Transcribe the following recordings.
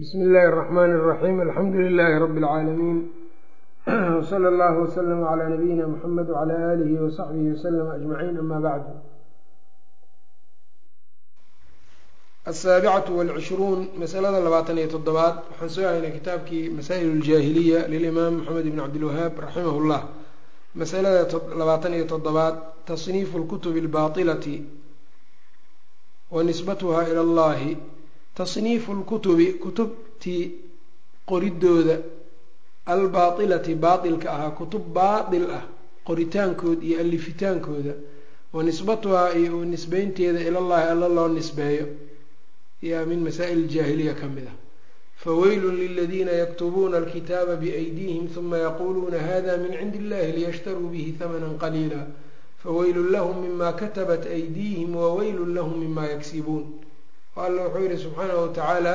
bsmi illaahi الرaxmn الraxim alxamdu lilaahi rabi اlcaalamiin wslى اllah wslm عlى nabiyina mxamed wعlى alihi wsaxbihi wslm ajmaciin ama bacdu asaabicatu wاlcishruun masalada labaatan iyo toddobaad waxaan soo haynay kitaabkii masaa'il اljaahiliya lilimaam moxamed bn cabdilwahaab raximah اllah masalada labaatan iyo toddobaad tasniifu اlkutubi اlbaطilati wa nisbatuha ilى اllahi tasniifu lkutubi kutubtii qoridooda albaatilati baatilka ahaa kutub baatil ah qoritaankood iyo alifitaankooda wa nisbatuhaa iyo nisbeynteeda ilallahi alla loo nisbeeyo yaa min masaa'il jaahiliya ka mid ah. Faweylun liladiina yaktubuuna alkitaaba biaydiihim huma yaquuluuna hada min cindi illahi liyashtaruu bihi hamanan qaliila. Faweylun lahum mima katabat aydiihim waweylun lahum mima yaksibuun alla wuxuu yihi subxaanahu watacaala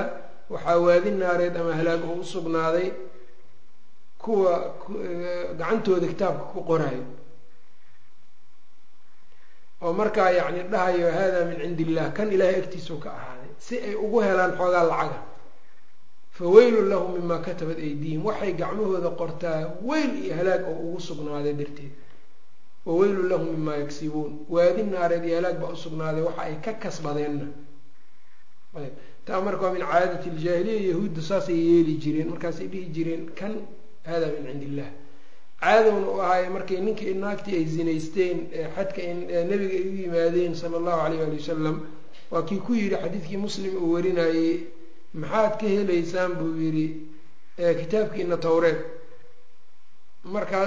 waxaa waadi naareed ama halaag oo u sugnaaday kuwa gacantooda kitaabka ku qorayo oo markaa yacni dhahayo hada min cindi illah kan ilaahay agtiisuu ka ahaaday si ay ugu helaan xoogaa lacaga. Fa weylun lahum mima katabat aydiihim waxay gacmahooda qortaa weyl iyo halaag oo ugu sugnaaday darteed. Wa weylun lahum mima yagsibuun waadi naareed iyo halaag baa usugnaaday waxa ay ka kasbadeenna ayb. Taa marka waa min caadati ljaahiliya yahuudda saasay yeeli jireen markaasay dhihi jireen kan hada min cindi illah caadowna u ahaaye markay ninkii naagtii ay zinaysteen xadka nabiga ay u yimaadeen sala allahu alayh ali wasalam waa kii ku yidhi xadiidkii muslim uu warinayey maxaad ka helaysaan? buu yidhi kitaabkiina towreed markaa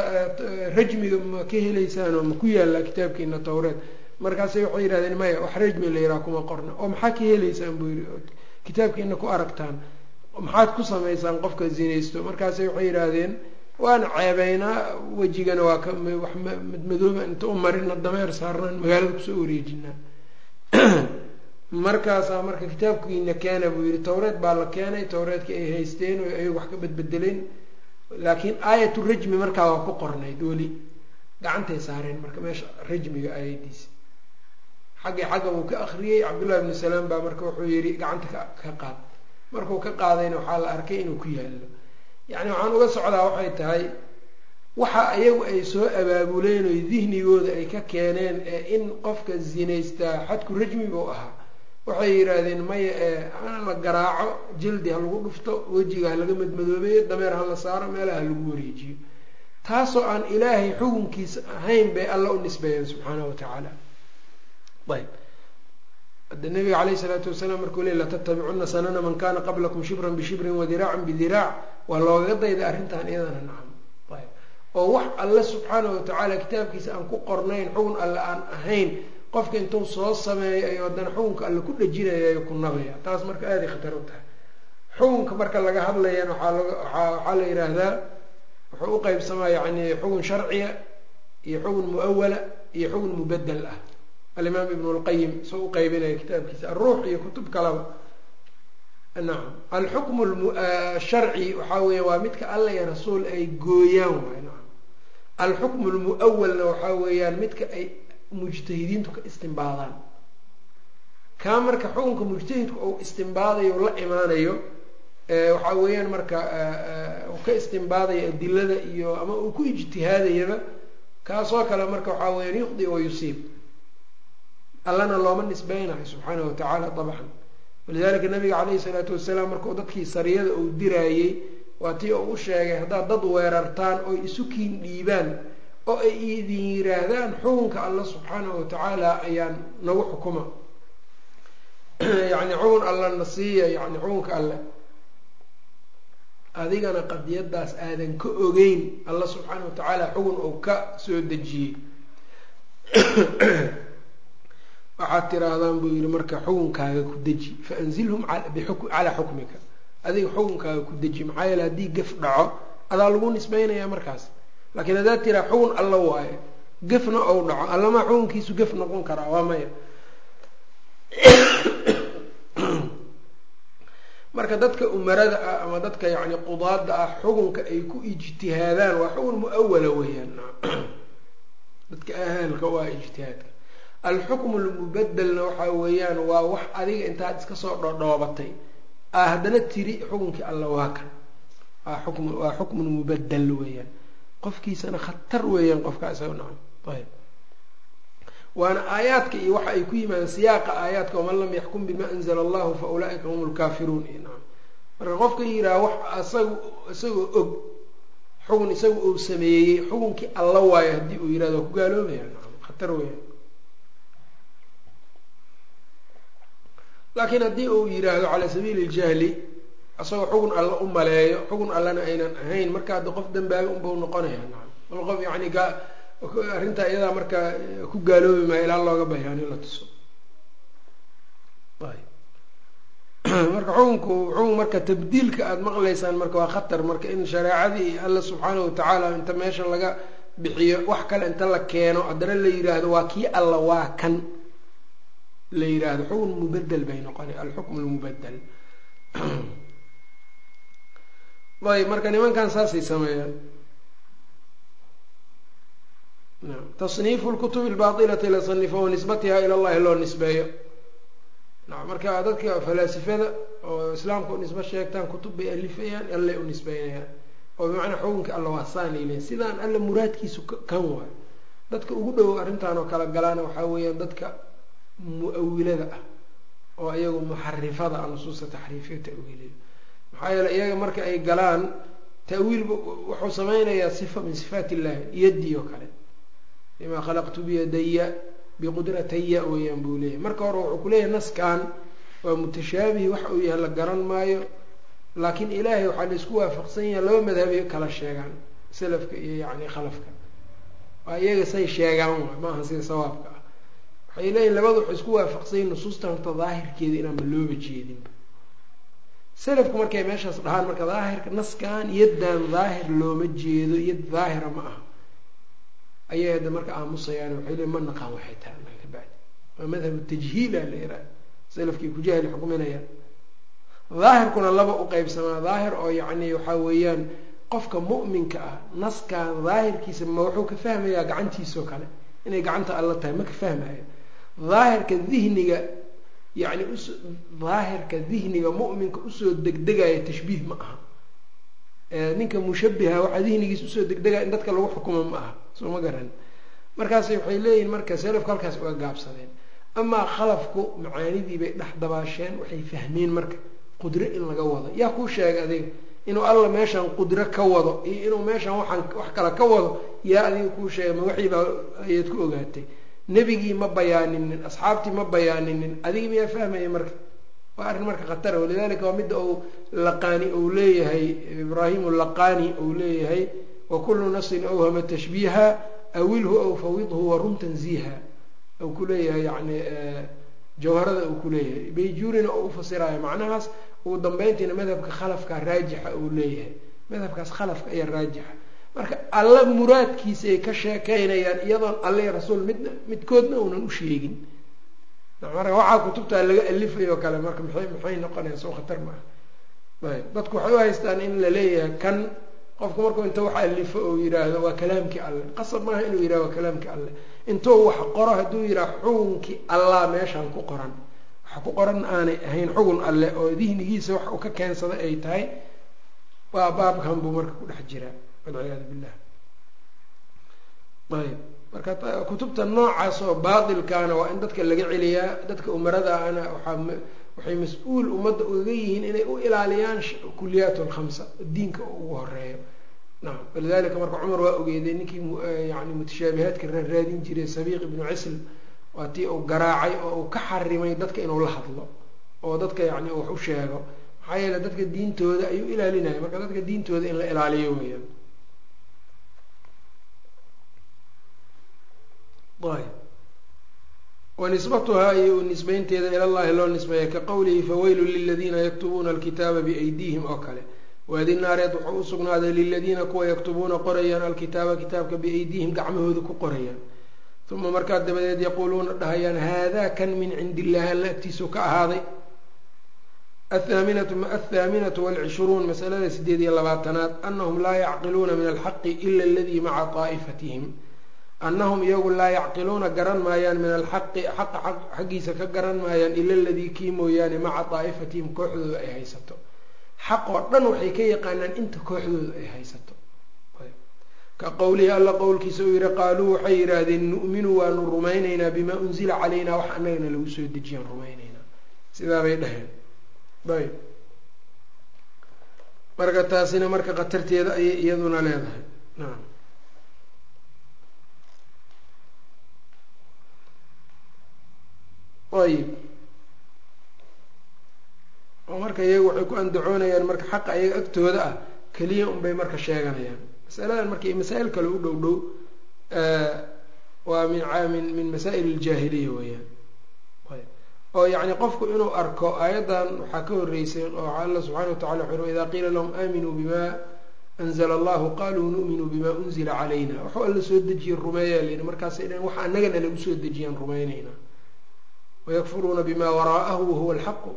rajmiga ma ka helaysaan oo ma ku yaallaa kitaabkiina towreed markaasay waxay yidhahdeen maya wax rajmi la yihaha kuma qorna oo maxaa ka helaysaan? buu yidhi. Kitaabkiina ku aragtaan. Maxaad ku samaysaan qofka zinaysto? Markaasay waxay yidhaahdeen waana ceebeynaa wejigana waa ka wax madmadooba inta u marina dameer saarnaan magaalada ku soo wareejinaa. Markaasaa marka kitaabkiina keena buu yidhi. Towreed baa la keenay towreedkii ay haysteen oo ayagu wax ka bedbedeleen. Laakiin aayatu rajmi markaa waa ku qornayd weli. Gacantay saareen marka meesha rajmiga aayadiisa xaggii xagga buu ka akriyey cabdullahi bnu salaam baa marka wuxuu yidhi gacanta ka qaad. Markuu ka qaadayna waxaa la arkay inuu ku yaallo. Yacni waxaan uga socdaa waxay tahay waxa iyagu ay soo abaabuleen oy dihnigooda ay ka keeneen ee in qofka zinaystaa xadku rajmi buu ahaa. Waxay yidhaahdeen maya ee la garaaco jildi ha lagu dhufto wejiga ha laga madmadoobeeyo dameer ha la saaro meelaha ha lagu wareejiyo. Taasoo aan ilaahay xukunkiisa ahayn bay alla u nisbeeyeen subxaanahu watacaala ayb. Hadda nabiga caleyhi isalaatu wasalaam markuu le latattabicuna sanana man kana qablakum shibran bishibrin wadiraacan bidiraac waa loogaga dayday arrintan iyadana nacam. Ayb. Oo wax alle subxaanahu watacaala kitaabkiisa aan ku qornayn xukun alle aan ahayn qofka intuu soo sameeyo ay haddana xukunka alle ku dhajinayayo ku nabaya. Taas marka aaday khatar u tahay. Xukunka marka laga hadlayana waxaa la yidhaahdaa wuxuu u qeybsamaa yani xukun sharciya iyo xukun muawala iyo xukun mubadel ah alimaam ibn lqayim soo u qeybinaya kitaabkiisa alruux iyo kutub kalaba nacam alxukmu sharci waxaa weya waa midka alla iyo rasuul ay gooyaan waay nacam alxukmu lmuawalna waxaa weeyaan midka ay mujtahidiintu ka istimbaadaan kaa marka xukunka mujtahidku uu istimbaadayo la imaanayo waxaa weeyaan marka uu ka istimbaadayo adilada iyo ama uu ku ijtihaadayaba kaasoo kale marka waxaa weyaan yuqdi wa yusiib allana looma nisbeynayo subxaanahu watacaala dabcan walidalika nabiga caleyhi salaatu wasalaam markuu dadkii sariyada uu diraayey waa tii uu u sheegay haddaad dad weerartaan oy isu kiin dhiibaan oo ay idin yiraahdaan xukunka alla subxaanahu watacaala ayaan nagu xukuma. Yacni xukun alla na siiya yani xukunka alle adigana qadiyadaas aadan ka ogeyn alla subxaanahu watacaala xukun uu ka soo dejiyey waxaad tiraahdaan buu yihi marka xukunkaaga ku deji faanzilhum calaa xukmika. Adiga xukunkaaga ku deji maxaa yeele haddii gef dhaco adaa lagu nisbeynaya markaas. Laakiin haddaad tiraa xukun alla waayo gefna ou dhaco allamaa xukunkiisu gef noqon karaa waa maya. Marka dadka umarada ah ama dadka yacni qudaada ah xukunka ay ku ijtihaadaan waa xukun muawala weeyaan. Dadka ahalka waa ijtihaadka alxukmu lmubadelna waxaa weeyaan waa wax adiga intaad iska soo dhodhoobatay. Aa haddana tiri xukunkii alla waa kan waa waa xukmun mubadel weeyaan. Qofkiisana khatar weeyaan qofka isaga nacam ayb waana aayaadka iyo waxa ay ku yimaadeen siyaaqa aayaadka waman lam yaxkum bima anzla allahu fa ulaaika hum lkaafiruun marka qofka yidhaha wax isaga isagoo og xugun isaga uu sameeyey xukunkii alla waayo haddii uu yihahdo waa ku gaaloobaya khatar weeyaan laakiin haddii uu yidhaahdo calaa sabiili ljahli isagoo xugun alla u maleeyo xugun allana aynan ahayn marka hadda qof dambaaga unbau noqonaya nacam. Ama qof yani gaa arrintaa iyadaa markaa ku gaaloobi maayo ilaa looga bayaani la tuso. Marka xukunku xukun marka tabdiilka aada maqlaysaan marka waa khatar marka in shareecadii alla subxaana watacaala inta meesha laga bixiyo wax kale inta la keeno haddana la yidhaahdo waa kii alla waa kan la yidhaahdo xukun mubadel bay noqona alxukm lmubadel ayb marka nimankan saasay sameeyaan. Tasniifu lkutubi albaailati la sanifa wa ila llahi loo nisbeeyo. Marka dadka falaasifada oo islaamka u nisbe sheegtaan kutub bay alifayaan alle u nisbeynayaan. Oo bimacnaa xukunka alla waa saanay leeyiin sidaan alla muraadkiisu kan waayo dadka ugu dhow arrintan oo kala galaana waxaa weeyaan dadka mu'awilada ah oo iyagu muxarifada a nusuusta taxriifiya ta'wiiliya maxaa yeele iyaga marka ay galaan ta'wiilba wuxuu sameynayaa sifa min sifaat illahi yaddi oo kale. Bima khalaqtu biyadaya biqudrataya weeyaan buu leeyahy marka hore wuxuu kuleeyahay naskan waa mutashaabihi waxa uu yahay la garan maayo. Laakiin ilaahay waxaa la isku waafaqsan yahay laba madhabay kala sheegaan salafka iyo yacni khalafka. Waa iyaga say sheegaan maaha sida sawaabka. ah waxay leeyihiin labada waxay isku waafaqsan yahin nusuustan horta daahirkeeda inaan malooba jeedinba salafku markay meeshaas dhahaan marka daahirka naskan yaddan daahir looma jeedo yad daahira ma aha. Ayay hadda marka aamusayaan waxay leeyiin ma naqaan waxay tahay maa ka bacdi. Waa madhabu tajhiila la yihahda salafkii ku jahli xukminayaan daahirkuna laba u qeybsamaa daahir oo yacni waxaa weeyaan qofka mu'minka ah naskan daahirkiisa ma wuxuu ka fahmayaa gacantiisao kale. Inay gacanta alla tahay ma ka fahmayo daahirka dihniga yacni us daahirka dihniga mu'minka u soo degdegaya tashbiih ma aha. Ninka mushabiha waxaa dihnigiisa u soo degdegaya in dadka lagu xukumo ma aha soo ma garan. Markaas waxay leeyihiin marka selafku halkaas uga gaabsadeen. Amaa khalafku macaanidii bay dhex dabaasheen waxay fahmeen marka qudro in laga wado. Yaa kuu sheegay adiga inuu alla meeshan qudro ka wado iyo inuu meeshan waxaan wax kale ka wado yaa adiga kuu sheegay ma waxiibaa ayaad ku ogaatay nebigii ma bayaaninin asxaabtii ma bayaaninin adiga miyaa fahmaya marka? Waa arrin marka khatara walidalika waa midda uu laqaani uu leeyahay ibraahimu laqaani uu leeyahay wakulu nafsin awhama tashbiiha awilhu aw fawidhu warun tanziiha. U ku leeyahay yani jawharada uu ku leeyahay. Bayjuurina oo ufasiraayo macnahaas ugu dambeyntiina madhabka khalafka raajixa uu leeyahay. Madhabkaas khalafka ayaa raajixa marka alla muraadkiisa ay ka sheekeynayaan iyadoon alle rasuul midna midkoodna uunan u sheegin. Marka waxaa kutubtaa laga alifayo kale marka maxay maxay noqonayaan soo khatar maaha. Ayb dadku waxay u haystaan in la leeyahay kan qofku markuu inta wax alifo ou yidhaahdo waa kalaamkii alle qasab maaha inuu yidhahdo waa kalaamkii alle intuu wax qoro hadduu yidhaha xugunkii allah meeshaan ku qoran. Waxa ku qoran aanay ahayn xugun alle oo dihnigiisa wax uu ka keensaday ay tahay waa baabkan buu marka ku dhex jiraa walciyaadu billah ayb marka kutubta noocaas oo baatilkaana waa in dadka laga celiyaa dadka umarada ana waxaa waxay mas'uul ummadda uga yihiin inay u ilaaliyaan kuliyaat lkhamsa diinka ugu horeeyo nacam walidalika marka cumar waa ogeeday ninkii yani mutashaabihaadka raaraadin jiray sabiiq ibnu cisl waa tii uu garaacay oo uu ka xarimay dadka inuu la hadlo oo dadka yani wax u sheego. Maxaa yeele dadka diintooda ayuu ilaalinaya marka dadka diintooda in la ilaaliyo weyaan ayb wanisbatuhaa iyo nisbeynteeda ilallahi loo nisbeeya ka qowlihi fawaylun liladiina yaktubuuna alkitaaba biaydihim oo kale. Waadi naareed wuxuu usugnaaday liladiina kuwa yaktubuuna qorayaan alkitaaba kitaabka biaydihim gacmahooda ku qorayaan. Uma markaa dabadeed yaquuluuna dhahayaan haadaa kan min cindi illahi alla agtiisu ka ahaaday. Athaaminatu walcishruun masalada sideed iyo labaatanaad anahum laa yacqiluuna min alxaqi ila aladii maca daa'ifatihim annahum iyagu laa yacqiluuna garan maayaan min alxaqi xaqa xaggiisa ka garan maayaan ila aladii kii mooyaane maca daa'ifatihim kooxdooda ay haysato xaq oo dhan waxay ka yaqaanaan inta kooxdooda ay haysato ka qowlihi alla qowlkiisa uu yihi qaaluu waxay yidhaahdeen nu'minu waanu rumaynaynaa bimaa unzila calaynaa wax annagana lagu soo dejiyaan rumaynaynaa sidaa bay dhaheen ayb marka taasina marka khatarteeda ayay iyaduna leedahay ayib. Oo marka iyagu waxay ku andacoonayaan marka xaqa ayaga agtooda ah keliya unbay marka sheeganayaan. Masaladan marka masaa-il kale u dhow dhow waa min min min masaa'il iljaahiliya weeyaan. Oo yacni qofku inuu arko aayaddan waxaa ka horreysay oo alla subxana wa tacala wuxu idaa qiila lahum aaminuu bima anzla allahu qaluu nu'minu bima unzila calayna. Waxuu alla soo dejiye rumeeyaa la yidhi markaasay dhaheen wax annagana lagu soo dejiyaan rumaynaynaa wayakfuruuna bima waraa'ahu wahuwa alxaqu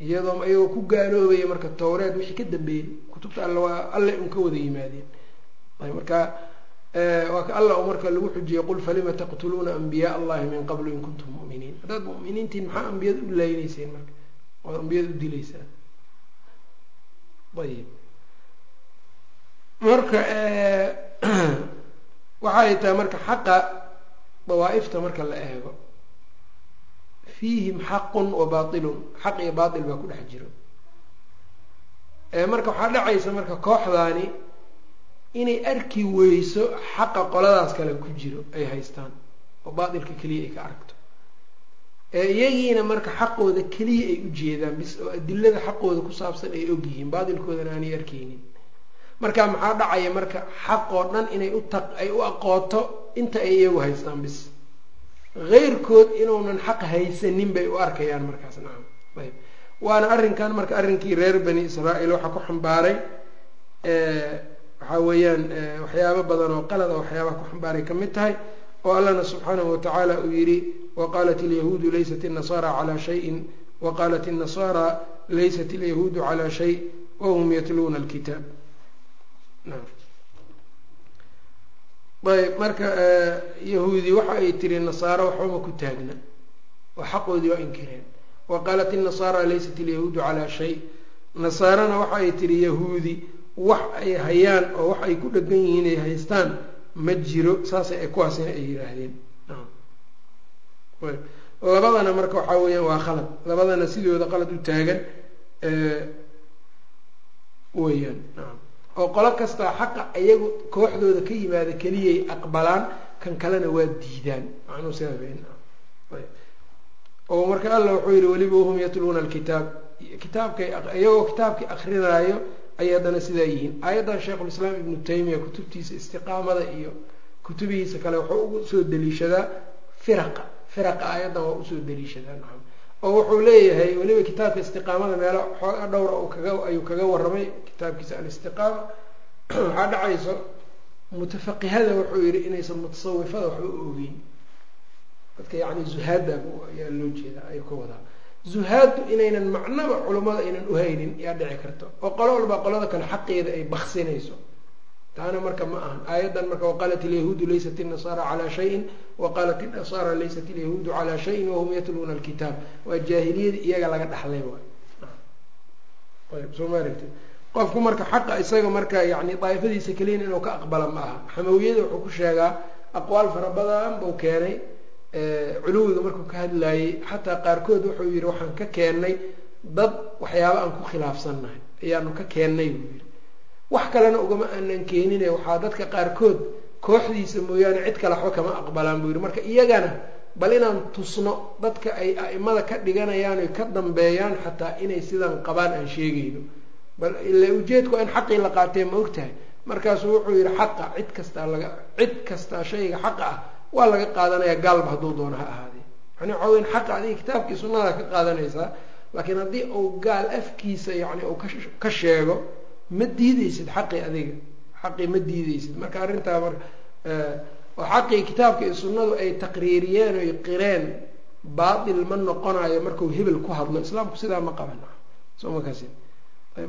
iyadoo ayagoo ku gaaloobaya marka towreed wixii ka dambeeyey kutubta alla waa alle un ka wada yimaadeen. Marka waa ka alla u marka lagu xujiyey qul falima taqtuluuna anbiyaa allahi min qablu in kuntum mu'miniin. Haddaad mu'miniintiin maxaa ambiyada u laayneyseen marka? Oad ambiyada u dileysaan ayib. Marka waxay tahay marka xaqa dawaa'ifta marka la eego fiihim xaqun wa baailun xaq iyo baail baa ku dhex jiro. Marka waxaa dhacaysa marka kooxdaani inay arki weyso xaqa qoladaas kale ku jiro ay haystaan oo baailka keliya ay ka aragto. Iyagiina marka xaqooda keliya ay u jeedaan bis oo adilada xaqooda ku saabsan ay ogyihiin baatilkoodana aanay arkeynin marka maxaa dhacaya marka xaqoo dhan inay u ta ay u aqooto inta ay iyagu haystaan bis keyrkood inuunan xaq haysanin bay u arkayaan markaas nacam ayb. Waana arrinkan marka arrinkii reer bani israa'iil waxaa ku xambaaray eh, waxaa weeyaan eh, waxyaaba badan oo qalada waxyaabaha ku xambaaray ka mid tahay oo allahna subxaanahu watacaala uu yihi waqaalat ilyahuudu laysat innasaara calaa shayin waqaalat innasaara laysat ilyahuudu calaa shay wahum yatluuna alkitaab ayb marka yahuudi waxa ay tiri nasaaro waxbama ku taagna. Oo xaqoodii waa inkireen. Waqaalat الnasara laysat alyahuudu calaa shay. Nasaarana waxa ay tiri yahuudi wax ay hayaan oo wax ay ku dhegan yihiin ay haystaan ma jiro. Saasay kuwaasina ay yihaahdeen labadana marka waxaa weeyaan waa khalad. Labadana sidooda qalad u taagan weeyaan oo qolo kastaa xaqa iyagu kooxdooda ka yimaada keliyay aqbalaan kan kalena waa diidaan. Macnuu oo marka alla wuxuu yihi weliba wahum yatluuna alkitaab. Kitaabkay iyagoo kitaabkii akrinaayo ayay haddana sidaa yihiin. Aayaddan sheikhulislaam ibnu taymiya kutubtiisa istiqaamada iyo kutubihiisa kale wuxuu ugu soo daliishadaa firaqa. Firaqa aayaddan waa u soo daliishadaa oo wuxuu leeyahay weliba kitaabka istiqaamada meelo xooga dhowra uu kaga ayuu kaga warramay kitaabkiisa alistiqaama. Waxaa dhacayso mutafaqihada wuxuu yihi inaysan mutasawifada waxba u ogeyn. Dadka yacni zuhaadda ayaa loo jeedaa ayuu ka wadaa zuhaaddu inaynan macnaba culummada aynan uhaynin yaa dhici karto. Oo qolo walba qolada kale xaqeeda ay baksinayso taana marka ma ahan. Aayaddan marka waqaalat ilyahuudu laysat inasaara calaa shayin waqaalat inasaara laysat ilyahuudu calaa shayin wahum yatluuna alkitaab. Waa jaahiliyada iyaga laga dhaxlay soo maaragti qofku marka xaqa isaga marka yani daa'ifadiisa keliyan inuu ka aqbala ma aha. Xamawiyada wuxuu ku sheegaa aqwaal fara badan buu keenay culuwiga markuu ka hadlaayey xataa qaarkood wuxuu yihi waxaan ka keennay dad waxyaaba aan ku khilaafsannahay ayaanu ka keennay buu yihi wax kalena ugama aanan keenine. Waxaa dadka qaarkood kooxdiisa mooyaane cid kale waxba kama aqbalaan buu yihi marka iyagana bal inaan tusno dadka ay a'imada ka dhiganayaan oy ka dambeeyaan xataa inay sidan qabaan aan sheegayno. Bal ila ujeedku in xaqii la qaatee ma ogtahay? Markaasuu wuxuu yihi xaqa cid kastaa laga cid kastaa shayga xaqa ah waa laga qaadanaya gaalba hadduu doono ha ahaadee. Yani waxaa weyan xaqa adiga kitaabkii sunnada ka qaadanaysaa laakiin haddii uu gaal afkiisa yani uu ka sheego ma diideysid xaqii adiga? Xaqii ma diideysid marka arrintaa mar oo xaqii kitaabka iyo sunnadu ay taqriiriyeen oy qireen baatil ma noqonayo markuu hebel ku hadlo. Islaamku sidaa ma qaban. Soo ma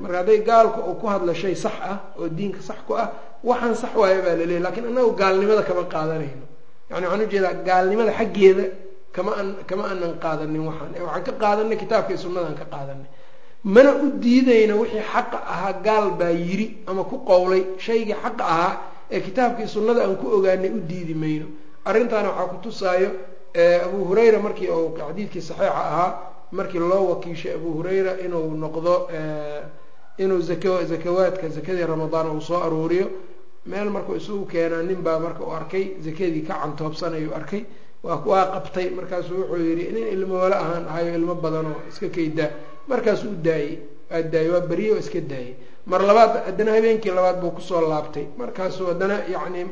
marka hadday gaalku uu ku hadlo shay sax ah oo diinka sax ku ah waxaan sax waayo baa laleeyahy lakiin annagu gaalnimada kama qaadanayno. Yani waxaan u jeedaa gaalnimada xaggeeda kama an kama anan qaadanin waxaan. Waxaan ka qaadanay kitaabka iyo sunnadaan ka qaadanay mana u diidayno wixii xaqa ahaa gaal baa yiri ama ku qowlay shaygii xaqa ahaa ee kitaabkii sunnada aan ku ogaanay u diidi mayno. Arrintaana waxaa ku tusaayo abu hurayra markii uu xadiidkii saxiixa ahaa markii loo wakiishay abu hurayra inuu noqdo inuu zak zakawaadka zakadii ramadaan uu soo aruuriyo. Meel markuu isugu keenaa nin baa marka uu arkay zakadii ka cantoobsanayuu arkay. Waa waa qabtay. Markaasuu wuxuu yidhi nin ilmo wala ahaan ahayo ilmo badanoo iska kaydaa markaasuu u daayey waa daayey waa beriye oo iska daayey. Mar labaad haddana habeenkii labaad buu ku soo laabtay. Markaasuu haddana yacni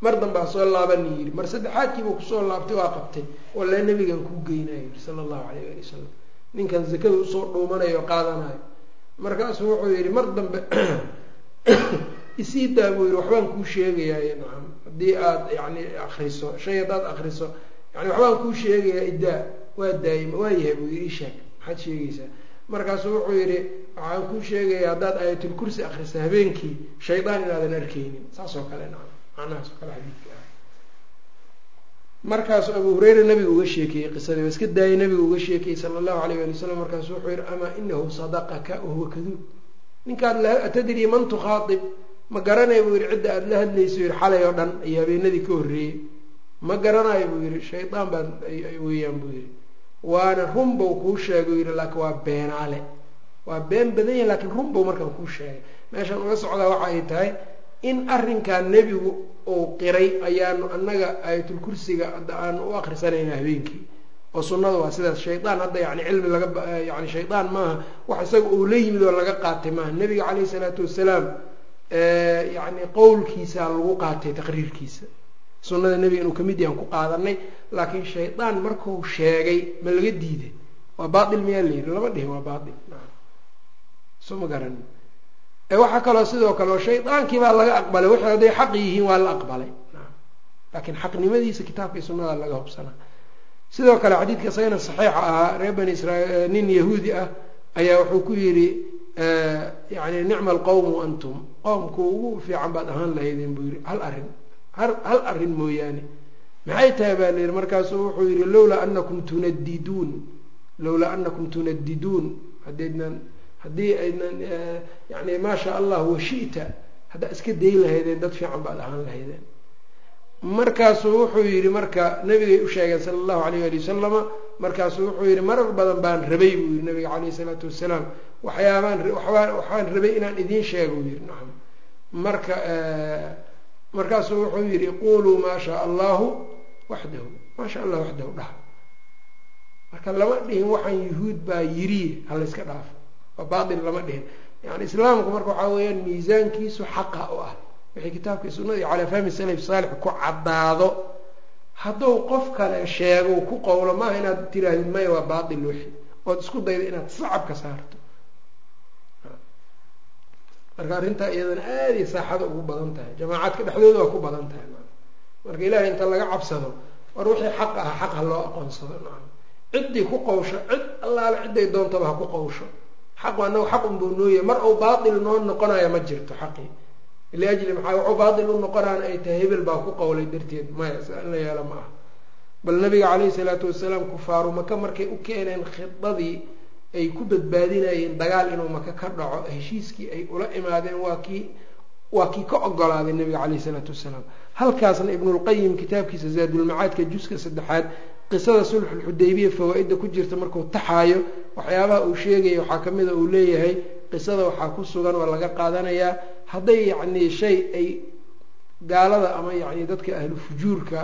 mar dambaa soo laabani yidhi. Mar saddexaadkiibuu ku soo laabtay waa qabtay. Walla nabigan kuu geynayo yidhi sala allahu calayh ali wasalam ninkan zakada u soo dhuumanayo qaadanayo. Markaasuu wuxuu yidhi mar dambe isii daa buu yidhi waxbaan kuu sheegayaa nacam. Haddii aada yani akriso shay haddaad akriso yani waxbaan kuu sheegayaa idaa waa daayima waa yahay buu yidhi isheeg maxaad sheegaysaa markaasuu wuxuu yidhi waxaan kuu sheegayaa haddaad aayatul kursi akrisa habeenkii shaydaan inaadan arkeynin saas oo kale nacam macnahaas oo kale xadiidka ah. Markaasuu abu hureyra nabiga uga sheekeeyey qisadii iska daayay nabiga uga sheekeyey sala allahu alayh ali wasalam markaasuu wuxuu yihi amaa inahu sadaqaka wahuwa kaduub ninkaad atadrii man tukhaaib ma garanaya buu yihi cidda aada la hadlayso yihi xalay oo dhan iyo habeenadii ka horreeyey. Ma garanayo buu yihi shaydaan baa weeyaan buu yihi waana runbow kuu sheegay yihi laakiin waa beenaale. Waa been badan yahi lakiin runbow markaan kuu sheegay. Meeshaan uga socdaa waxa ay tahay in arrinkaa nebigu uu qiray ayaanu annaga aayatul kursiga hadda aanu u akrisanayna habeenkii. Oo sunnada waa sidaas. Shaydaan hadda yani cilmi laga yani shaydaan maaha. Wax isaga uu la yimid oo laga qaatay maaha. Nebiga caleyhi isalaatu wasalaam yani qowlkiisaa lagu qaatay taqriirkiisa sunnada nebiga inuu ka mid yahan ku qaadanay laakiin shaydaan markuu sheegay ma laga diiday waa baatil miyaa la yidhi? Lama dhihin waa baatil. So ma garanin waxaa kaloo sidoo kale shaydaankii baa laga aqbalay wixii hadday xaq yihiin waa la aqbalay. Laakiin xaqnimadiisa kitaabka iyo sunnada laga hubsanaa sidoo kale xadiidka isagana saxiixa ahaa reer bani israiil nin yahuudi ah ayaa wuxuu ku yidhi yani nicma alqowmu antum. Qowmku ugu fiican baad ahaan lahaydeen buu yihi hal arrin hal arrin mooyaane. Maxay tahay baa la yidhi? Markaasuu wuxuu yihi lowlaa anakum tunadiduun lowlaa anakum tunadiduun hadeydnan haddii aynan yani maa shaa allah washita haddaa iska dayn lahaydeen dad fiican baad ahaan lahaydeen. Markaasuu wuxuu yidhi marka nabigay u sheegeen sala allahu alayh ali wasalama markaasuu wuxuu yihi marar badan baan rabay buu yihi nabiga caleyh isalaatu wasalaam waxyaabaan waxaan rabay inaan idiin sheego u yihi nacam marka markaasuu wuxuu yihi quluu maa shaa allahu waxdahu. Maa sha allah waxdahu dhaha. Marka lama dhihin waxaan yuhuud baa yiriye halayska dhaafo waa baatil lama dhihin. Yani islaamku marka waxaa weeyaan miisaankiisu xaqa u ah. Wixii kitaabka sunnada iyo calaa fahmi salaf saalix ku caddaado. Hadduu qof kale sheego ku qowlo maaha inaad tirahdid maya waa baatil wixi. Ood isku dayda inaad sacab ka saarto marka arrintaa iyadana aaday saaxada ugu badan tahay. Jamaacaadka dhexdooda waa ku badan tahay. Marka ilaahay inta laga cabsado war wixii xaq ah xaq ha loo aqoonsado ciddii ku qowsho cid allaale cidday doontaba ha ku qowsho. Xaqu annagu xaq unbuu nooyahay mar uu baatil noo noqonaya ma jirto xaqii. Liajli maxaa wuxuu baatil u noqonaan ay tahay hebel baa ku qowlay darteed. Maya si in la yeelo ma aha. Bal nabiga caleyhi salaatu wasalaam kufaaru maka markay u keeneen khidadii ay ku badbaadinayeen dagaal inuu maka ka dhaco heshiiskii ay ula imaadeen waa kii waa kii ka ogolaaday nabiga caleyhi salaatu wasalaam. Halkaasna ibnulqayim kitaabkiisa zaadulmacaadka juska saddexaad qisada sulxulxudaybiya fawaa-idda ku jirta markuu taxaayo waxyaabaha uu sheegaya waxaa kamida uu leeyahay qisada waxaa ku sugan oo laga qaadanayaa hadday yacni shay ay gaalada ama yacni dadka ahlu fujuurka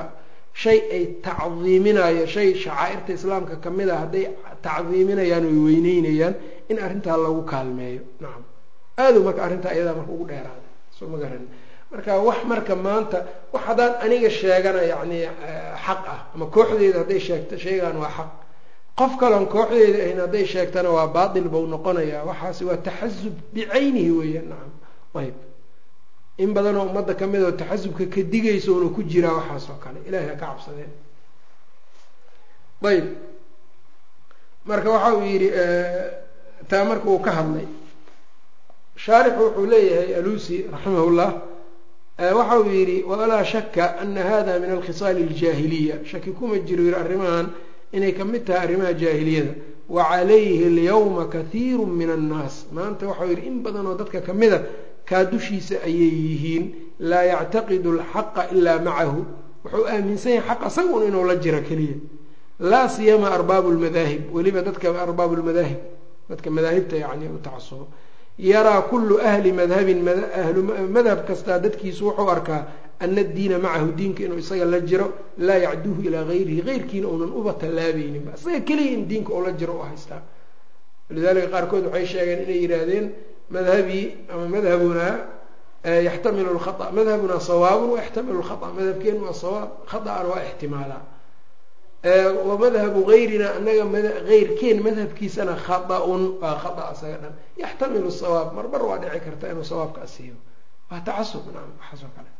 shay ay tacdiiminayo shay shacaa'irta islaamka ka mid a hadday tacdiiminayaan oy weyneynayaan in arrintaa lagu kaalmeeyo. Nacam aadu marka arrintaa iyadaa marka ugu dheeraaday soo ma garan. Marka wax marka maanta wax haddaan aniga sheegana yacni xaq ah ama kooxdeeda hadday sheegto shaygan waa xaq. Qof kaloon kooxdeeda ahayn hadday sheegtana waa baatil bau noqonayaa. Waxaasi waa taxasub bicaynihi weeyaan. Nacam ayb in badanoo ummadda ka mid oo taxasubka ka digaysa una ku jiraa waxaas oo kale. Ilahay ha ka cabsadeen. Ayb marka waxa uu yidhi taa marka uu ka hadlay shaarixu wuxuu leeyahay alusi raximahullah waxa uu yidhi walaa shaka ana hada min alkhisaali aljaahiliya. Shaki kuma jiro yiri arrimahan inay ka mid tahay arrimaha jaahiliyada. Wa calayhi alyawma kathiiru min annaas. Maanta waxau yidhi in badan oo dadka kamida kaa dushiisa ayay yihiin laa yactaqidu alxaqa ilaa macahu. Wuxuu aaminsan yahay xaq asagun inuu la jiro keliya. Laa siyama arbaabu lmadaahib weliba dadka arbaabu lmadaahib dadka madaahibta yani u tacasubo yaraa kullu ahli madhabin madhab kastaa dadkiisu wuxuu arkaa ana addiina macahu diinka inuu isaga la jiro laa yacduuhu ilaa gayrihi. Keyrkiina uunan uba tallaabayninba. Isaga keliya in diinka ula jiro u haystaa. Walidalika qaarkood waxay sheegeen inay yidhaahdeen madhabii ama madhabunaa yaxtamilu lkhaa madhabunaa sawaabun wayaxtamilu lkhata madhabkeenu waa sawaab khata'an waa ixtimaalaa wamadhabu gayrina anaga eyrkeen madhabkiisana khaa'un waa khaa isaga dhan. Yaxtamilu sawaab marmar waa dhici karta inuu sawaabka waa tacasub naam waxaasoo kale.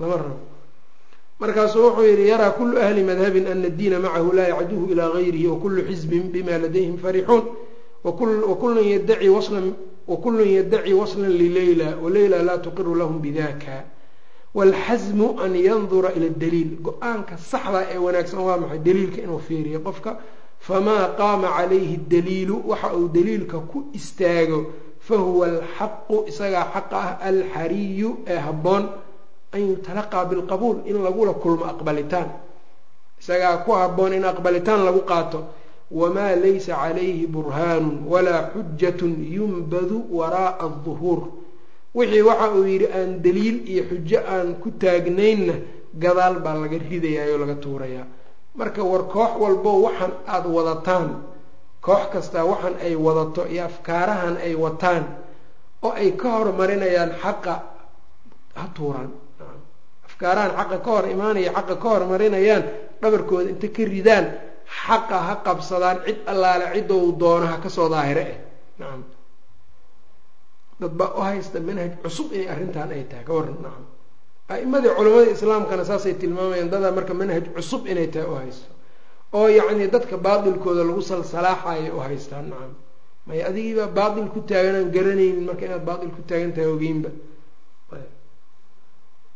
Lama rabo. Markaasuu wuxuu yihi yaraa kulu ahli madhabin ana addiina macahu laa yacduhu ilaa gayrihi wakulu xizbin bima ladayhim farixuun. Wakullun yadaci waslan wakullun yadaci waslan lileyla waleyla laa tuqiru lahum bidaka waalxasmu an yandura ila daliil go'aanka saxda ee wanaagsan waa maxay? Daliilka inuu fiiriyo qofka. Famaa qaama calayhi daliilu waxa uu daliilka ku istaago fahuwa alxaqu isagaa xaqa ah alxariyu ee habboon an yutalaqaa bilqabuul in lagula kulmo aqbalitaan. Isagaa ku habboon in aqbalitaan lagu qaato wamaa laysa calayhi burhaanun walaa xujatun yunbadu waraa'a aduhuur wixii waxa uu yidhi aan daliil iyo xujo aan ku taagnaynna gadaal baa laga ridayaa oo laga tuurayaa. Marka war koox walbo waxan aada wadataan koox kastaa waxan ay wadato iyo afkaarahan ay wataan oo ay ka hormarinayaan xaqa ha tuuraan. Afkaarahan xaqa ka hor imaanaya xaqa ka hormarinayaan dhabarkooda inta ka ridaan xaqa ha qabsadaan cid allaale ciddou doono ha ka soo daahire. Eh nacam dad baa u haysta manhaj cusub inay arrintan ay tahay ka waran nacam a'imadii culamada islaamkana saasay tilmaamayaan dadaa marka manhaj cusub inay tahay u haysto. Oo yacni dadka baatilkooda lagu salsalaaxayo u haystaan. Nacam may adigiibaa baatil ku taaganaan garanaynin marka inaad baatil ku taagan tahay ogeynba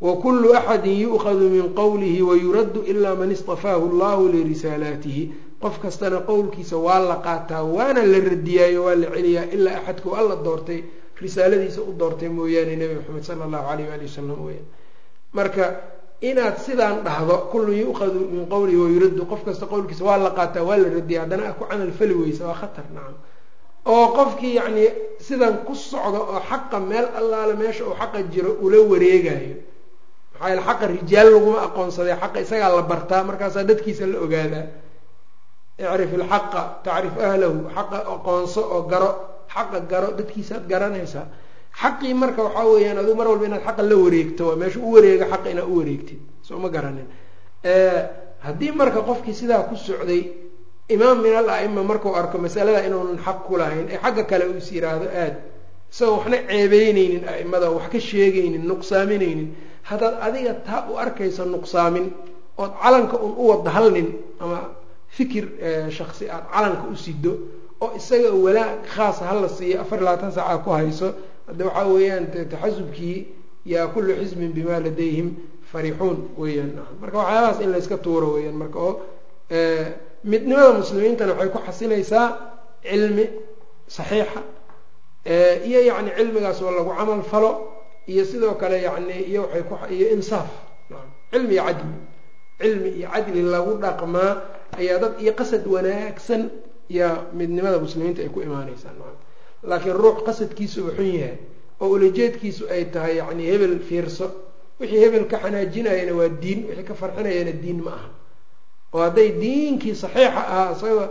wa kullu axadin yu'khadu min qowlihi wayuraddu ilaa man istafaahu allahu lirisaalaatihi qof kastana qowlkiisa waa la qaataa waana la radiyaayo waa la celiyaa ilaa axadku alla doortay risaaladiisa u doortay mooyaane nebi maxamed sala allahu alayh waali wasalam weyaan marka inaad sidaan dhahdo kullun yu'khadu min qowlihi wayuraddu qof kasta qowlkiisa waa la qaataa waa la radiya haddana a ku camal fali weysa waa khatar nacam oo qofkii yacni sidan ku socdo oo xaqa meel allaale meesha uu xaqa jiro ula wareegayo maxaa xaqa rijaal laguma aqoonsaday xaqa isagaa la bartaa markaasaa dadkiisa la ogaadaa. Icrif ilxaqa tacrif ahlahu xaqa aqoonso oo garo xaqa garo dadkiisaad garanaysaa. Xaqii marka waxaa weeyaan adigu mar walba inaad xaqa la wareegto waa meesha u wareega xaqa inaad u wareegtid. Soo ma garanin. Haddii marka qofkii sidaa ku socday imaam min al a'ima markuu arko masalada inuunan xaq ku lahayn ee xagga kale uu is yiraahdo aad isagoo waxna ceebeyneynin a'imada wax ka sheegaynin nuqsaaminaynin haddaad adiga taa u arkayso nuqsaamin ood calanka un u wada hal ama fikir shaksi aad calanka u sido oo isaga walaa khaasa hala siiyo afar labaatan saaca ku hayso hadda waxaa weeyaan taxasubkii yaa kullu xisbin bimaa ladayhim farixuun weeyaan. Marka waxyaabahaas in layska tuuro weeyaan marka oo midnimada muslimiintana waxay ku xasilaysaa cilmi saxiixa iyo yacni cilmigaas oo lagu camal falo iyo sidoo kale yani iyo waay ku iyo insaaf. Cilmi iyo cadli. Cilmi iyo cadli lagu dhaqmaa ayaa dad iyo qasad wanaagsan yaa midnimada muslimiinta ay ku imaaneysaa laakiin ruux qasadkiisu uu xun yahay oo ulajeedkiisu ay tahay yacni hebel fiirso. Wixii hebel ka xanaajinayana waa diin wixii ka farxinayana diin ma aha. Oo hadday diinkii saxiixa ahaa isaga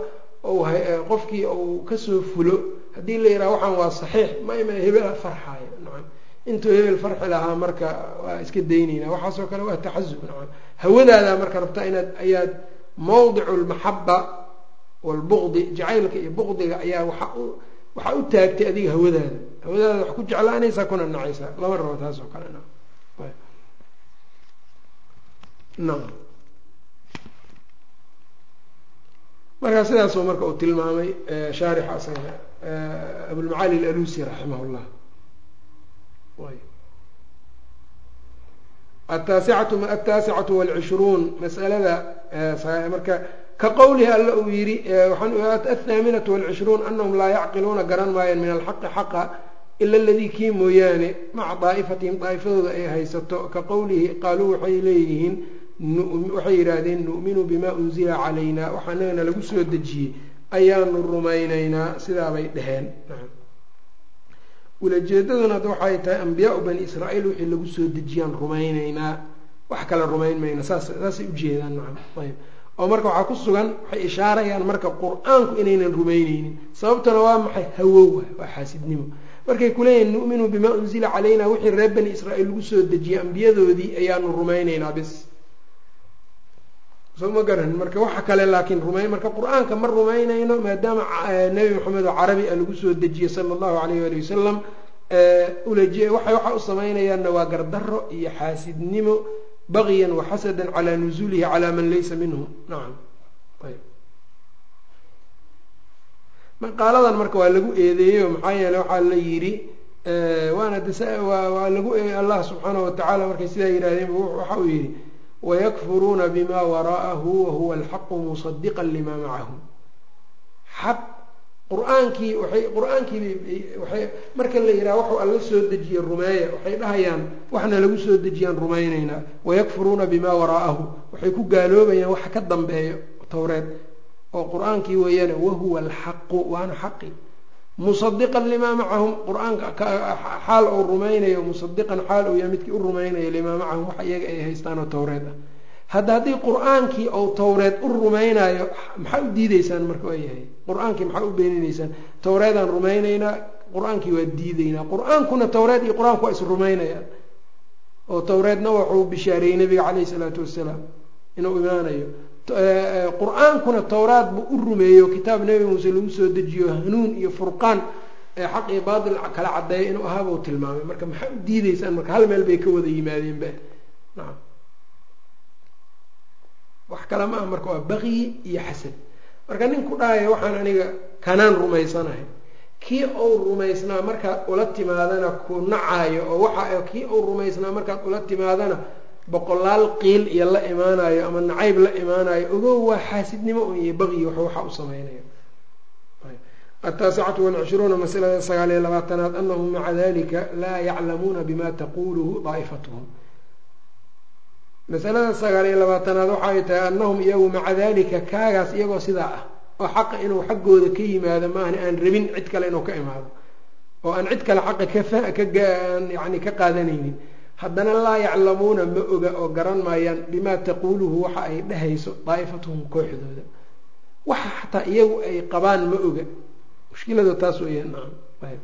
qofkii uu ka soo fulo haddii la yidhaha waxaan waa saxiix ma ima hebel farxaayo. Nacam intuu hebel farxi lahaa marka waa iska daynayna. Waxaasoo kale waa taxasub nacam hawadaada marka rabtaa inaad ayaad mawdicu lmaxaba walbuqdi jacaylka iyo buqdiga ayaa waxa u waxaa u taagtay adiga hawadaada. Hawadaada wax ku jeclaanaysaa kuna nacaysaa lama rabo taas oo kale na nam markaa sidaasuu marka uu tilmaamay shaarixa isaga abulmacaali alalusi raximah llah ataasicatu ataasicatu walcishruun masalada marka ka qowlihi alla uu yidhi athaaminatu walcishruun anahum laa yacqiluuna garan maayaan min alxaqi xaqa ila aladii kii mooyaane maca daa'ifatihim daa'ifadooda ay haysato ka qowlihi qaaluu waxay leeyihiin waxay yidhaahdeen nu'minu bima unzila calayna waxaa nagana lagu soo dejiyey ayaanu rumaynaynaa sidaabay dheheen ulajeedaduna waxay tahay ambiyaau bani israa'iil wixii lagu soo dejiyaan rumaynaynaa wax kale rumayn mayna saas saasay ujeedaan nacam ayb oo marka waxaa ku sugan waxay ishaarayaan marka qur'aanku inaynan rumayneynin sababtuna waa maxay? Hawow waa xaasidnimo. Markay kuleeyihin nu'minu bimaa unzila calayna wixii reer bani israa'iil lagu soo dejiyey ambiyadoodii ayaanu rumaynaynaa bis soo ma garan. Marka waxa kale laakiin rumay marka qur'aanka ma rumaynayno maadaama nebi maxamed oo carabi a lagu soo dejiyey sala allahu alayh ali wasalam ulaje waxa waxa u samaynayaanna waa gardaro iyo xaasidnimo bagyan waxasadan calaa nuzuulihi calaa man laysa minhum nacam maqaaladan marka waa lagu eedeeyo maxaa yeele waxaa la yidhi waana waa lagu allah subxaanahu watacaala markay sidaa yidhahdeen waxa uu yidhi wayakfuruuna bima waraa'ahu wahuwa alxaqu musadiqa lima macahu xaq qur'aankii waay qur'aankii waay marka la yidhaha waxuu alla soo dejiye rumeeya waxay dhahayaan waxna lagu soo dejiyaan rumaynaynaa wayakfuruuna bima waraa'ahu waxay ku gaaloobayaan waxa ka dambeeyo towreed oo qur'aankii weeyaan wahuwa alxaqu waana xaqi musadiqan limaa macahum qur'aanka xaal uu rumaynayo musadiqan xaal uu yahay midkii u rumaynayo limaa macahum waxa iyaga ay haystaanoo towreed ah. Hadda haddii qur'aankii ou towreed u rumaynayo maxaa u diideysaan marka waa yahay? Qur'aankii maxaa u beeninaysaan? Towreedaan rumaynaynaa qur'aankii waa diideynaa qur'aankuna towreed iyo qur'aanku waa is rumaynayaan oo towreedna waxuu bishaareeyey nabiga caleyhi isalaatu wasalaam inuu imaanayo qur'aankuna towraad buu u rumeeyo kitaab nebi muuse lagu soo dejiyo hanuun iyo furqaan ee xaq iyo baatil kala caddeeya inuu ahaabuu tilmaamay. Marka maxaa u diideysaan marka hal meel bay ka wada yimaadeen ba nacam wax kale ma ah marka waa baqyi iyo xasad marka nin ku dhahaya waxaan aniga kanaan rumaysanahay. Kii uu rumaysnaa markaad ula timaadana ku nacaayo oo waxa kii uu rumaysnaa markaad ula timaadana boqolaal qiil iyo la imaanayo ama nacayb la imaanayo ogow waa xaasidnimo un iyo baqyi wax waxa u samaynayo. Ataasicatu walcishruuna masalada sagaal iyo labaatanaad anahum maca dalika laa yaclamuuna bima taquluhu daa'ifatuhum masalada sagaal iyo labaatanaad waxay tahay anahum iyagu maca dalika kaagaas iyagoo sidaa ah oo xaqa inuu xaggooda ka yimaado maahna aan rabin cid kale inuu ka imaado oo aan cid kale xaqa kakaan yani ka qaadanaynin haddana laa yaclamuuna ma oga oo garan maayaan bimaa taquuluhu waxa ay dhehayso daa'ifatuhum kooxdooda. Waxa xataa iyagu ay qabaan ma oga. Mushkilada taas weeyaan nacam.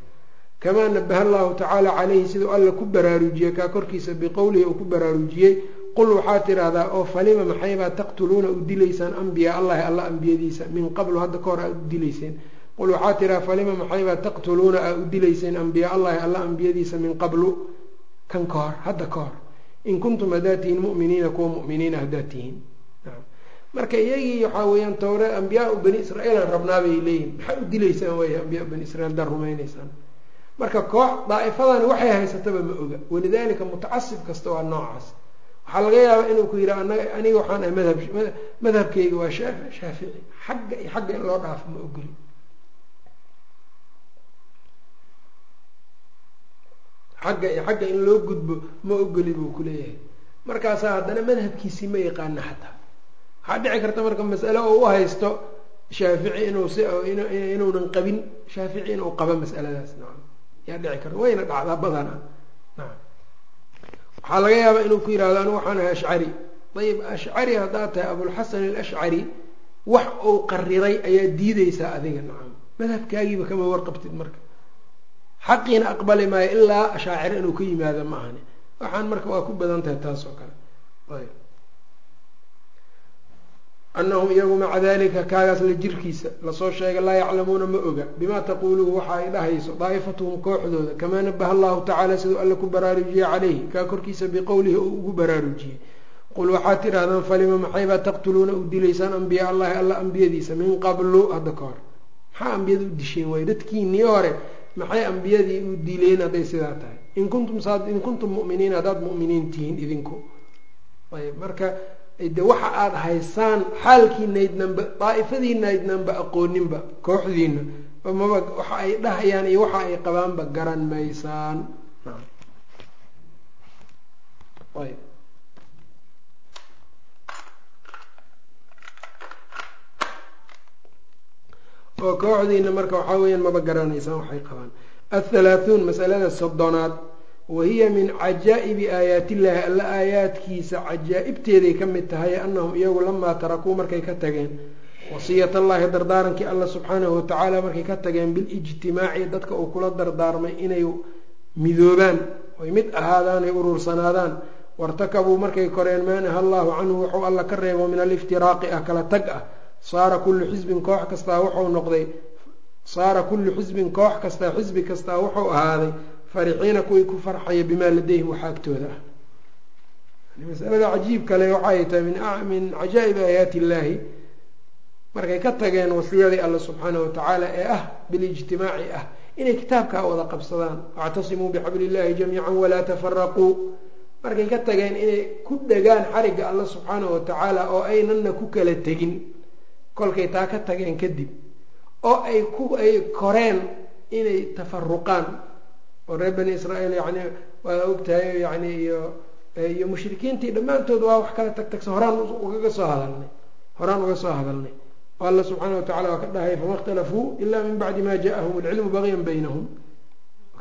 Kamaa nabaha allahu tacaala calayhi siduu alla ku baraarujiyey kaa korkiisa biqowlihi uu ku baraarujiyey qul waxaad tidhaahdaa oo falima maxaybaa taqtuluuna u dilaysaan ambiyaa allahi alla ambiyadiisa min qablu hadda ka hor aad u dilayseen. Qul waxaad tidhahdaa falima maxaybaa taqtuluuna aa u dilayseen ambiyaa allahi alla ambiyadiisa min qablu kan ka hor hadda ka hor in kuntum haddaad tihiin mu'miniina kuwa mu'miniina haddaad tihiin marka iyagii waxaa weeyaan towre ambiyaa u bani israiil aan rabnaa bay leeyihiin maxaa u dilaysaan way ambiyaa bani israiil haddaad rumaynaysaan marka koox daa'ifadani waxay haysataba ma oga walidaalika mutacasib kasta waa noocaas waxaa laga yaabaa inuu ku yidhaha anaga aniga waxaan ahay madhab madhabkeyga waa shaafi shaafici xagga iyo xagga in loo dhaafo ma ogoli xagga xagga in loo gudbo ma ogoli buu kuleeyahay markaasaa haddana madhabkiisii ma yaqaana xataa. Waxaa dhici karta marka mas'ale oo u haysto shaafici inuu si inuunan qabin shaafici inuu qabo mas'aladaas. Nacam yaa dhici karta. Wayna dhacdaa badana. Nacam waxaa laga yaabaa inuu ku yihahdo anigu waxaan ahay ashcari. Ayib ashcari haddaad tahay abulxasan alashcari wax uu qariray ayaa diideysaa adiga. Nacam madhabkaagiiba kama warqabtid marka xaqiina aqbali maayo ilaa ashaaciro inuu ka yimaado ma ahani. Waxaan marka waa ku badan tahay taas oo kale. Anahum iyagu maca dalika kaagaas la jirkiisa la soo sheegay laa yaclamuuna ma oga. Bima taquuluhu waxa ay dhahayso daa'ifatuhum kooxdooda kamaa nabaha allahu tacaala siduu alle ku baraarujiyey calayhi. Kaa korkiisa biqowlihi uu ugu baraarujiyey. Qul waxaad tidhahdaan falima maxaybaa taqtuluuna u dilaysaan ambiyaa allahi alla ambiyadiisa min qablu hadda ka hor. Maxaa ambiyada u disheen? Waay dadkiinii hore maxay ambiyadii u dileen hadday sidaa tahay? In kuntum in kuntum mu'miniin haddaad mu'miniin tihiin idinku. Ayb marka de waxa aada haysaan xaalkiinaydnanba daa'ifadiinaydnanba aqooninba kooxdiina maba waxa ay dhahayaan iyo waxa ay qabaanba garan maysaan. Ayb oo kooxdiina marka waxaa weyaan maba garanaysaan waxay qabaan. Athalaahuun masalada soddonaad wahiya min cajaa'ibi aayaati illaahi alla aayaadkiisa cajaa'ibteeday ka mid tahay annahum iyagu lamaa tarakuu markay ka tageen. Wasiyat allaahi dardaarankii alla subxaanahu watacaala markay ka tageen bilijtimaaci dadka uu kula dardaarmay inay midoobaan oy mid ahaadaan ay urursanaadaan wartakabuu markay koreen maa naha allaahu canhu wuxuu alla ka reebo min aliftiraaqi ah kala tag ah saara kullu xisbin koox kastaa wuxuu noqday saara kullu xisbin koox kastaa xisbi kastaa wuxuu ahaaday farixiina kuwii ku farxaya bimaa ladayhim waxa agtooda ah masalada cajiib kale waxay tahay min cajaa'ibi aayaati illaahi markay ka tageen wasiyadii alla subxaanahu watacaala ee ah bilijtimaaci ah inay kitaabkaa wada qabsadaan wactasimuu bixabli illahi jamiican walaa tafaraquu markay ka tageen inay ku dhegaan xarigga alla subxaanahu watacaala oo aynanna ku kala tegin kolkay taa ka tageen kadib oo ay ku ay koreen inay tafaruqaan oo reer bani israaeil yani waa ogtahay yani iyo iyo mushrikiintii dhammaantood waa wax kala tag tagsa horaan ugaga soo hadalnay horaan uga soo hadalnay oo alla subxaana watacala waa ka dhahay fama اkhtalafuu ila min bacdi ma jaءahum اlcilmu bagyan baynahum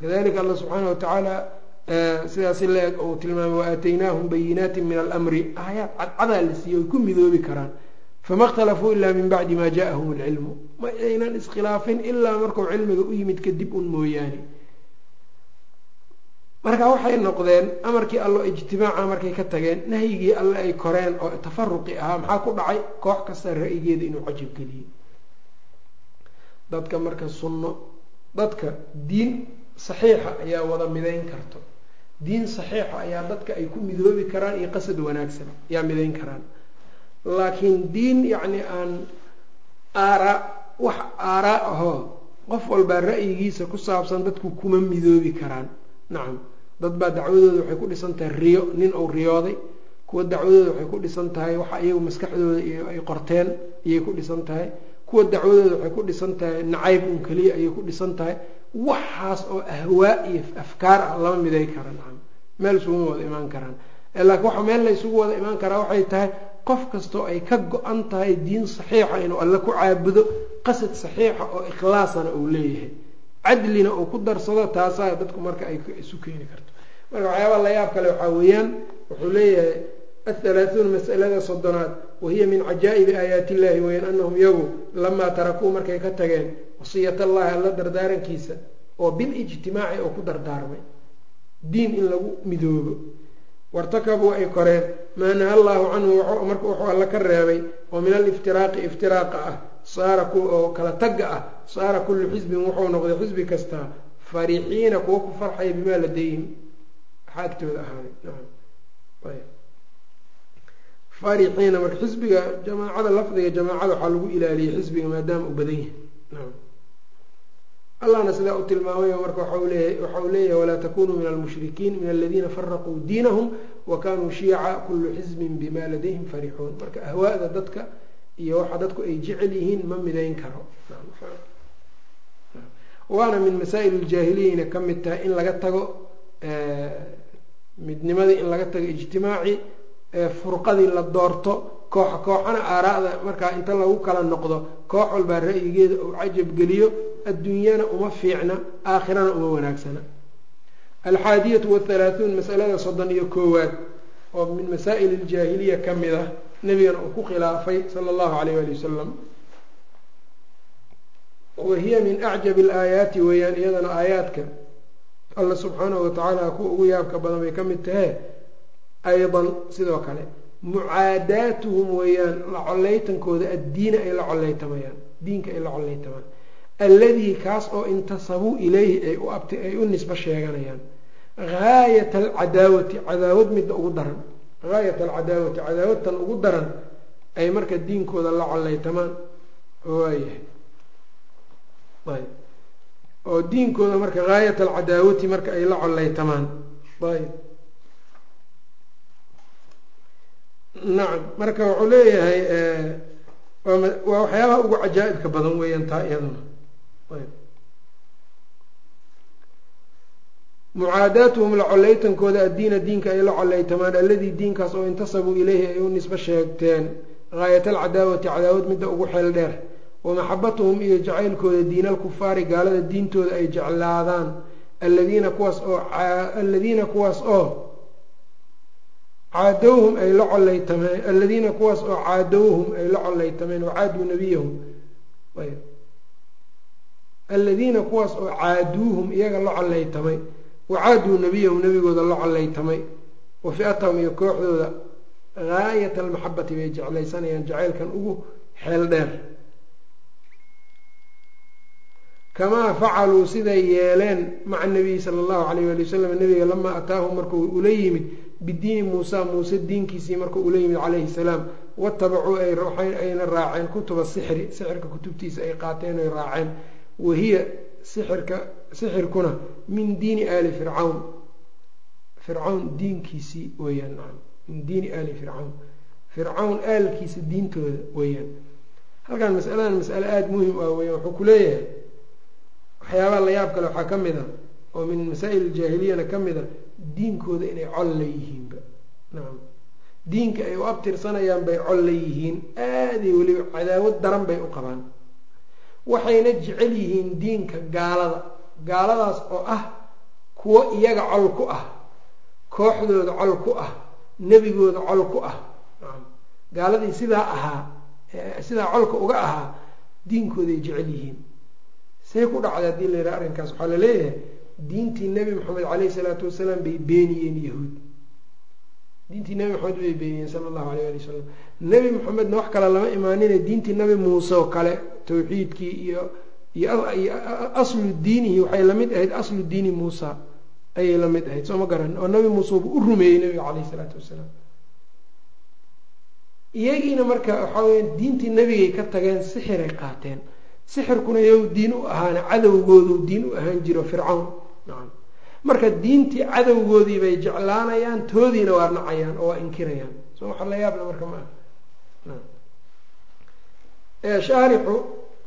kadalika alla subxaana watacaala sidaas la eg uu tilmaamay waaataynaahum bayinaati min almri aayaad cadcadaa la siiyey oy ku midoobi karaan fama ikhtalafuu ilaa min bacdi maa jaaahum اlcilmu ma aynan iskhilaafin ilaa markuu cilmiga u yimid kadib un mooyaane marka waxay noqdeen amarkii allo ijtimaaca markay ka tageen nahyigii alle ay koreen oo tafaruqi ahaa maxaa ku dhacay koox kasta ra'yigeeda inuu cajab geliyo dadka marka sunno dadka diin saxiixa ayaa wada midayn karto diin saxiixa ayaa dadka ay ku midoobi karaan iyo qasad wanaagsan ayaa midayn karaan laakiin diin yacni aan aaraa wax aaraa ahoo qof walbaa ra'yigiisa ku saabsan dadku kuma midoobi karaan. Nacam dad baa dacwadooda waxay ku dhisan tahay riyo nin uu riyooday. Kuwa dacwadooda waxay ku dhisan tahay waxa iyagu maskaxdooda ay qorteen ayay ku dhisan tahay. Kuwa dacwadooda waxay ku dhisan tahay nacayb un keliya ayay ku dhisan tahay. Waxaas oo ahwaa iyo afkaar ah lama miday kara nacam meel isuguma wada imaan karaan. Laakiin waxa meel la isugu wada imaan karaa waxay tahay qof kastoo ay ka go-an tahay diin saxiixa inuu alle ku caabudo qasad saxiixa oo ikhlaasana uu leeyahay. Cadlina uu ku darsado taasaa dadku marka ay isu keeni karto. Marka waxyaabaa la yaab kale waxaa weeyaan wuxuu leeyahay athalaathuun masalada soddonaad wahiya min cajaa'ibi aayaati illahi weyaan anahum iyagu lamaa tarakuu markay ka tageen wasiyat allahi alla dardaarankiisa oo bilijtimaaci oo ku dardaarmay. Diin in lagu midoobo. Wartakabuu ay koreen maa naha allahu canhu marka wuxuu alla ka reebay oo min aliftiraaqi iftiraaqa ah saara oo kala tagga ah saara kullu xisbin wuxuu noqday xisbi kastaa farixiina kuwa ku farxaya bimaa ladayhim. Waxaa agtooda ahaaday farixiina marka xisbiga jamaacada lafdiga jamaacada waxaa lagu ilaaliyay xisbiga maadaama uu badan yahay allahna sidaa u tilmaamay marka waxa leeyahay walaa takunuu min almushrikiin min aladiina faraquu diinahum wa kanuu shiyaca kullu xisbin bima ladayhim farixuun. Marka ahwaada dadka iyo waxa dadku ay jecel yihiin ma midayn karo. Waana min masaa'il iljaahiliyayna ka mid tahay in laga tago midnimadii in laga tago ijtimaaci furqadii la doorto kooxa kooxana aaraa'da markaa inta lagu kala noqdo koox walbaa ra'yigeeda uu cajab geliyo adduunyana uma fiicna aakhirana uma wanaagsana alxaadiyatu wathalaathuun masalada soddon iyo koowaad oo min masaa'il iljaahiliya ka mid ah nabigana uu ku khilaafay sala allahu alayh ali wasalam wahiya min acjabi alaayaati weeyaan iyadana aayaadka alla subxaanahu watacaala kuwa ugu yaabka badan bay ka mid tahee aydan sidoo kale mucaadaatuhum weeyaan la coleytankooda addiina ay la coleytamayaan diinka ay la coleytamaan alladii kaas oo intasabuu ilayhi ay u abti ay u nisbo sheeganayaan gaayata alcadaawati cadaawad midda ugu daran gaayat alcadaawati cadaawadtan ugu daran ay marka diinkooda la coleytamaan waayahay ayb oo diinkooda marka gaayat alcadaawati marka ay la coleytamaan ayb nacam marka wuxuu leeyahay waa waxyaabaha ugu cajaa'ibka badan weeyaan taa iyaduna mucaadaatuhum la coleytankooda addiina diinka ay la coleytamaan alladii diinkaas oo intasabuu ileyhi ay u nisbo sheegteen. Gaayat alcadaawati cadaawad midda ugu xeel dheer. Wa maxabatuhum iyo jacaylkooda diina alkufaari gaalada diintooda ay jeclaadaan. Aladiina kuwaas oo aladiina kuwaas oo caadowhum ay la coleytameen aladiina kuwaas oo caadowhum ay la coleytameen wacaaduu nabiyahum. Aladiina kuwaas oo caaduuhum iyaga la coleytamay wacaaduu nabiyahum nabigooda la coleytamay wa fi'atahum iyo kooxdooda. Gaayat almaxabati bay jeclaysanayaan jacaylkan ugu xeel dheer. Kamaa facaluu siday yeeleen maca nabiyi sala allahu alayh ali wasalam nabiga lamaa ataahum markuu ula yimid bidiini muusa muuse diinkiisii markuu ula yimid calayhi salaam watabacuu ayna raaceen kutuba sixri sixirka kutubtiisa ay qaateen oy raaceen. Wahiya sixirka sixirkuna min diini aali fircawn. Fircawn diinkiisii weyaan min diini aali fircawn. Fircawn aalkiisa diintooda weyaan halkan masaladan masale aada muhiim ah weya wuxuu ku leeyahay waxyaabaha la yaab kale waxaa ka mid a oo min masaa'il jaahiliyana ka mid a diinkooda inay col leeyihiinba nacam. Diinka ay u abtirsanayaan bay col leeyihiin aaday weliba cadaawad daran bay u qabaan. Waxayna jecel yihiin diinka gaalada gaaladaas oo ah kuwo iyaga col ku ah kooxdooda col ku ah nebigooda col ku ah. Gaaladii sidaa ahaa sidaa colka uga ahaa diinkooday jecel yihiin. See ku dhacday haddii la yidhaha arrinkaas. Waxaa la leeyahay diintii nebi maxamed caleyhi salaatu wasalaam bay beeniyeen yahuud. Diintii nebi maxamed bay beeniyeen sala allahu alayh ali wasalam nebi maxamedna wax kale lama imaanine diintii nebi muuse oo kale tawxiidkii iyo iyo aslu diinihi waxay la mid ahayd aslu diini muusa. Ayay la mid ahayd soo ma garan. Oo nabi muuse uba u rumeeyey nabiga caleyhi salaatu wasalaam. Iyagiina marka waxaa weya diintii nebigay ka tageen sixiray qaateen. Sixirkuna yow diin u ahaana cadowgoodu diin u ahaan jiro fircawn marka diintii cadowgoodii bay jeclaanayaan toodiina waa nacayaan oo waa inkirayaan. Soo waxa la yaabla marka ma ah shaarixu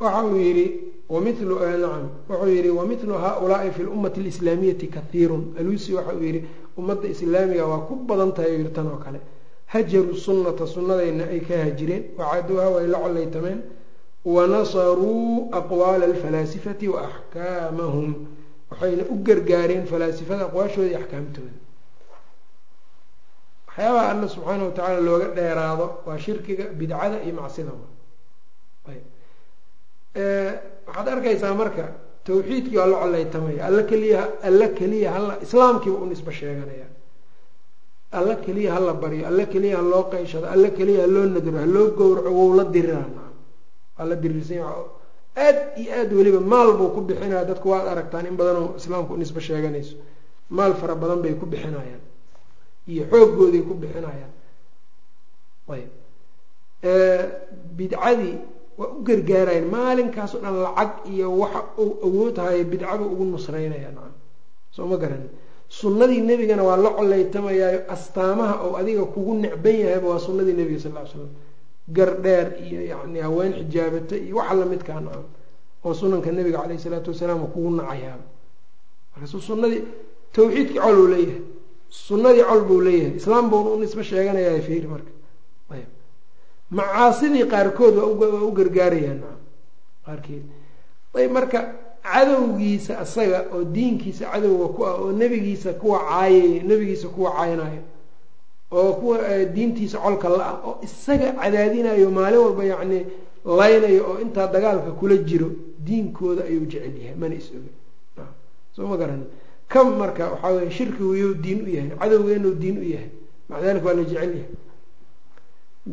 waxa uu yihi wamilu nacam wuxuu yihi wamilu haaulaai fi lummati alislaamiyati kahiirun alusi waxa uu yihi ummadda islaamiga waa ku badan tahay yiri tan oo kale. Hajaruu sunnata sunnadayna ay ka hajireen wacaduuha way la coleytameen wanasaruu aqwaala alfalaasifati wa axkaamahum. Waxayna u gargaareen falaasifada aqwaashooda iyo axkaamtooda. Waxyaabaha alla subxaana wa tacaala looga dheeraado waa shirkiga bidcada iyo macsida waxaad arkaysaa marka tawxiidkii waa la coleytamaya alla keliya alla keliya hala islaamkiiba u nisbo sheeganaya. Alla keliya hala baryo alla keliya ha loo qayshado alla keliya haloo nadro haloo gowraco wow la diriraan waa la diriirsan aad iyo aad weliba maal buu ku bixinaya dadku waad aragtaan in badanoo islaamku nisbo sheeganayso. Maal fara badan bay ku bixinayaan. Iyo xooggooday ku bixinayaan. Ayb bidcadii waa u gargaarayan maalinkaasoo dhan lacag iyo waxa uu awood hayo bidcaba ugu nusreynaya nacam soo ma garani sunnadii nebigana waa la coleytamayaayo astaamaha oo adiga kugu necban yahayba waa sunnadii nebiga sal ly slam gar dheer iyo yani haween xijaabata iyo waxa lamidkaa nacam oo sunanka nebiga caleyhi salaatu wasalaam kugu nacayaaba markaasu sunadii tawxiidkii col uu leeyahay. Sunnadii col buu leeyahay. Islaam buuna u nisbo sheeganayaa fiiri marka macaasidii qaarkood waa u gargaarayaan. Qaarkeed. Ayb marka cadowgiisa asaga oo diinkiisa cadowga ku ah oo nebigiisa kuwa caayay nebigiisa kuwa caaynayo oo kuwa diintiisa colka la ah oo isaga cadaadinayo maalin walba yacni laynayo oo intaa dagaalka kula jiro diinkooda ayuu jecel yahay mana is oga soo ma garan. Kam marka waxaa weye shirkigu yuu diin u yahay cadowgeenu diin u yahay maca dalika waa la jecel yahay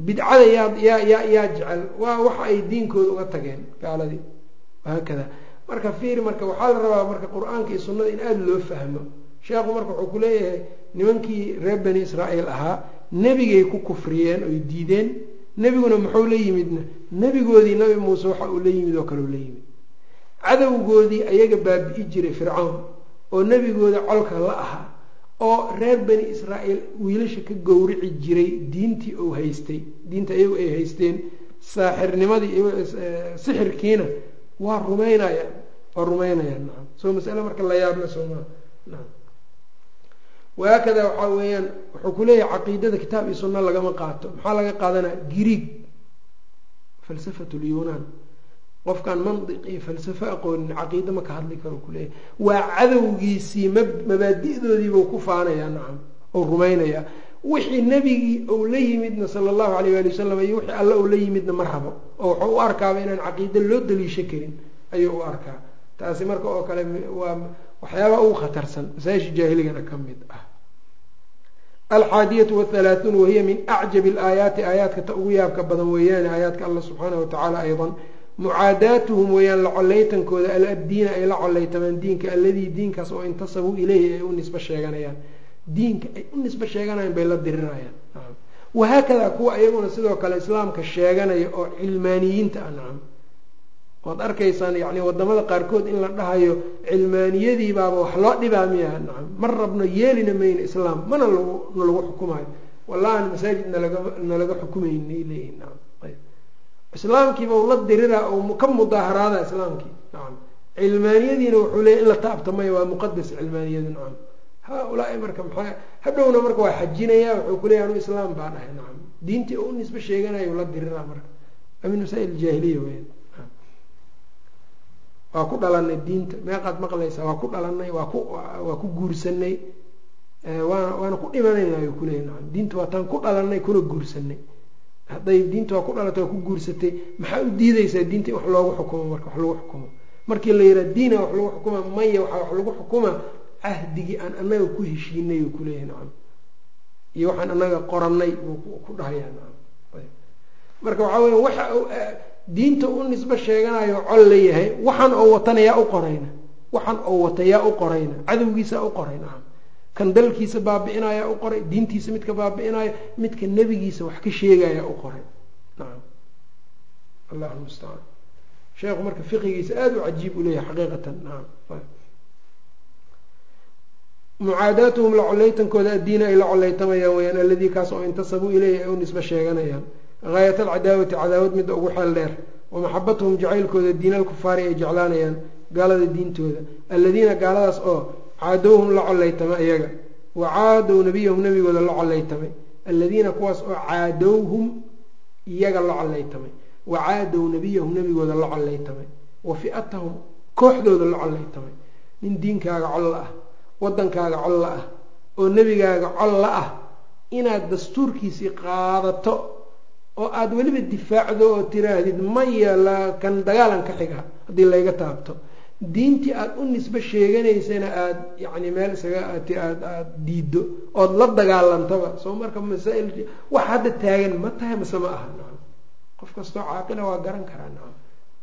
bidcada yaa yaa yaa jecel. Waa waxa ay diinkooda uga tageen gaaladii wahaakada marka fiiri marka waxaa la rabaa marka qur'aanka iyo sunnada in aada loo fahmo. Sheekhu marka wuxuu ku leeyahay nimankii reer bani israa'iil ahaa nebigay ku kufriyeen oy diideen. Nebiguna muxuu la yimidna? Nebigoodii nabi muuse waxa uu la yimid oo kale u la yimid. Cadowgoodii ayaga baabi'i jiray fircawn oo nebigooda colka la ahaa oo reer bani israa'iil wiilasha ka gowrici jiray diintii uu haystay. Diinta iyagu ay haysteen saaxirnimadii sixirkiina waa rumaynayaan waa rumaynayaan nacam soo masale marka la yaabla sooma. Nacam wahaakada waxaa weeyaan wuxuu ku leeyahay caqiidada kitaab iyo sunna lagama qaato. Maxaa laga qaadanaa? Grieg falsafatu lyunaan qofkaan mandiq iyo falsafo aqoonin caqiida ma ka hadli karo kuleeyahay waa cadowgiisii ma mabaadi'doodiibuu ku faanayaa nacam oo rumaynayaa. Wixii nebigii ou la yimidna sala allahu alayh waali wasalam iyo wixii alle ou la yimidna ma rabo oo wuxuu u arkaaba inaan caqiida loo daliisho karin ayuu u arkaa. Taasi marka oo kale waa waxyaabaa ugu khatarsan masaa-isha jaahiligana ka mid ah. Alxaadiyatu wathalaathuun wahiya min acjabi alaayaati aayaadka ta ugu yaabka badan weeyaane aayaadka allah subxaanahu watacaala aydan mucaadaatuhum weeyaan la coleytankooda aladdiina ay la coleytamaan diinka alladii diinkaas oo intasabuu ileyhi ay u nisbo sheeganayaan. Diinka ay u nisbo sheeganayaan bay la dirirayaan. Wahaakadaa kuwa iyaguna sidoo kale islaamka sheeganaya oo cilmaaniyiinta ah nacam waad arkaysaan yani waddamada qaarkood in la dhahayo cilmaaniyadii baaba wax loo dhibaa miyaha nacam ma rabno yeelina mayno islaam mana lagu nalagu xukumayo. Wallahan masaajid nalaga xukumaynay leeyihiin nacam islaamkiiba u la diriraa oo ka mudaaharaada islaamkii. Nacam cilmaaniyadiina wuxuu leeyay in la taabta maya waa muqadas cilmaaniyadu nacam haa-ulaai marka maxaa hadhowna marka waa xajinaya wuxuu kuleeyahy anu islaam baa dhahay nacam diintii u nisbe sheeganayo la diriraa marka. Min masaa'il jaahiliya weyan waa ku dhalanay diinta meeqaad maqlaysaa waa ku dhalanay waa ku waa ku guursanay waana waana ku dhimanayna ayuu kuleeyahy nacam diinta waa taan ku dhalanay kuna guursanay hadday diinta waa ku dhalatay waa ku guursatay maxaa u diideysaa diinta in wax loogu xukumo marka wax lagu xukumo? Markii la yihaha diina wax lagu xukuma maya waxaa wax lagu xukuma cahdigii aan anaga ku heshiinay uu kuleeyahay nacam. Iyo waxaan anaga qoranay buu ku dhahayaa nacam. Marka waxaa weya waxa diinta u nisbo sheeganayo col la yahay waxaan oo watana yaa u qorayna. Waxaan oo wata yaa u qorayna. Cadowgiisa u qoray nacam kan dalkiisa baabi'inaya u qoray diintiisa midka baabi'inayo midka nebigiisa wax ka sheegaya u qoray. Nacam allahu mustacaan sheekhu marka fiqigiisa aada u cajiib u leeyahay xaqiiqatan. Nacam mucaadaatuhum la coleytankooda addiina ay la coleytamayaan weyaan alladii kaas oo intasabuu ileyhi ay u nisbo sheeganayaan. Gaayat alcadaawati cadaawad midda ugu xeel dheer. Wa maxabatuhum jacaylkooda diina alkufaari ay jeclaanayaan gaalada diintooda. Alladiina gaaladaas oo caadowhum la coleytama iyaga. Wa caadow nabiyahum nabigooda la coleytamay alladiina kuwaas oo caadowhum iyaga la coleytamay wa caadow nabiyahum nabigooda la coleytamay wa fi'atahum kooxdooda la coleytamay nin diinkaaga colla ah waddankaaga colla ah oo nebigaaga colla ah inaad dastuurkiisii qaadato oo aada weliba difaacdo oo tiraahdid maya la kan dagaalan ka xiga haddii layga taabto diintii aada u nisbo sheeganaysana aada yacni meel isaga aad aada diiddo ood la dagaalantaba soo marka masaa-il wax hadda taagan ma tahay mase ma aha nacam qof kastoo caaqila waa garan karaa nacam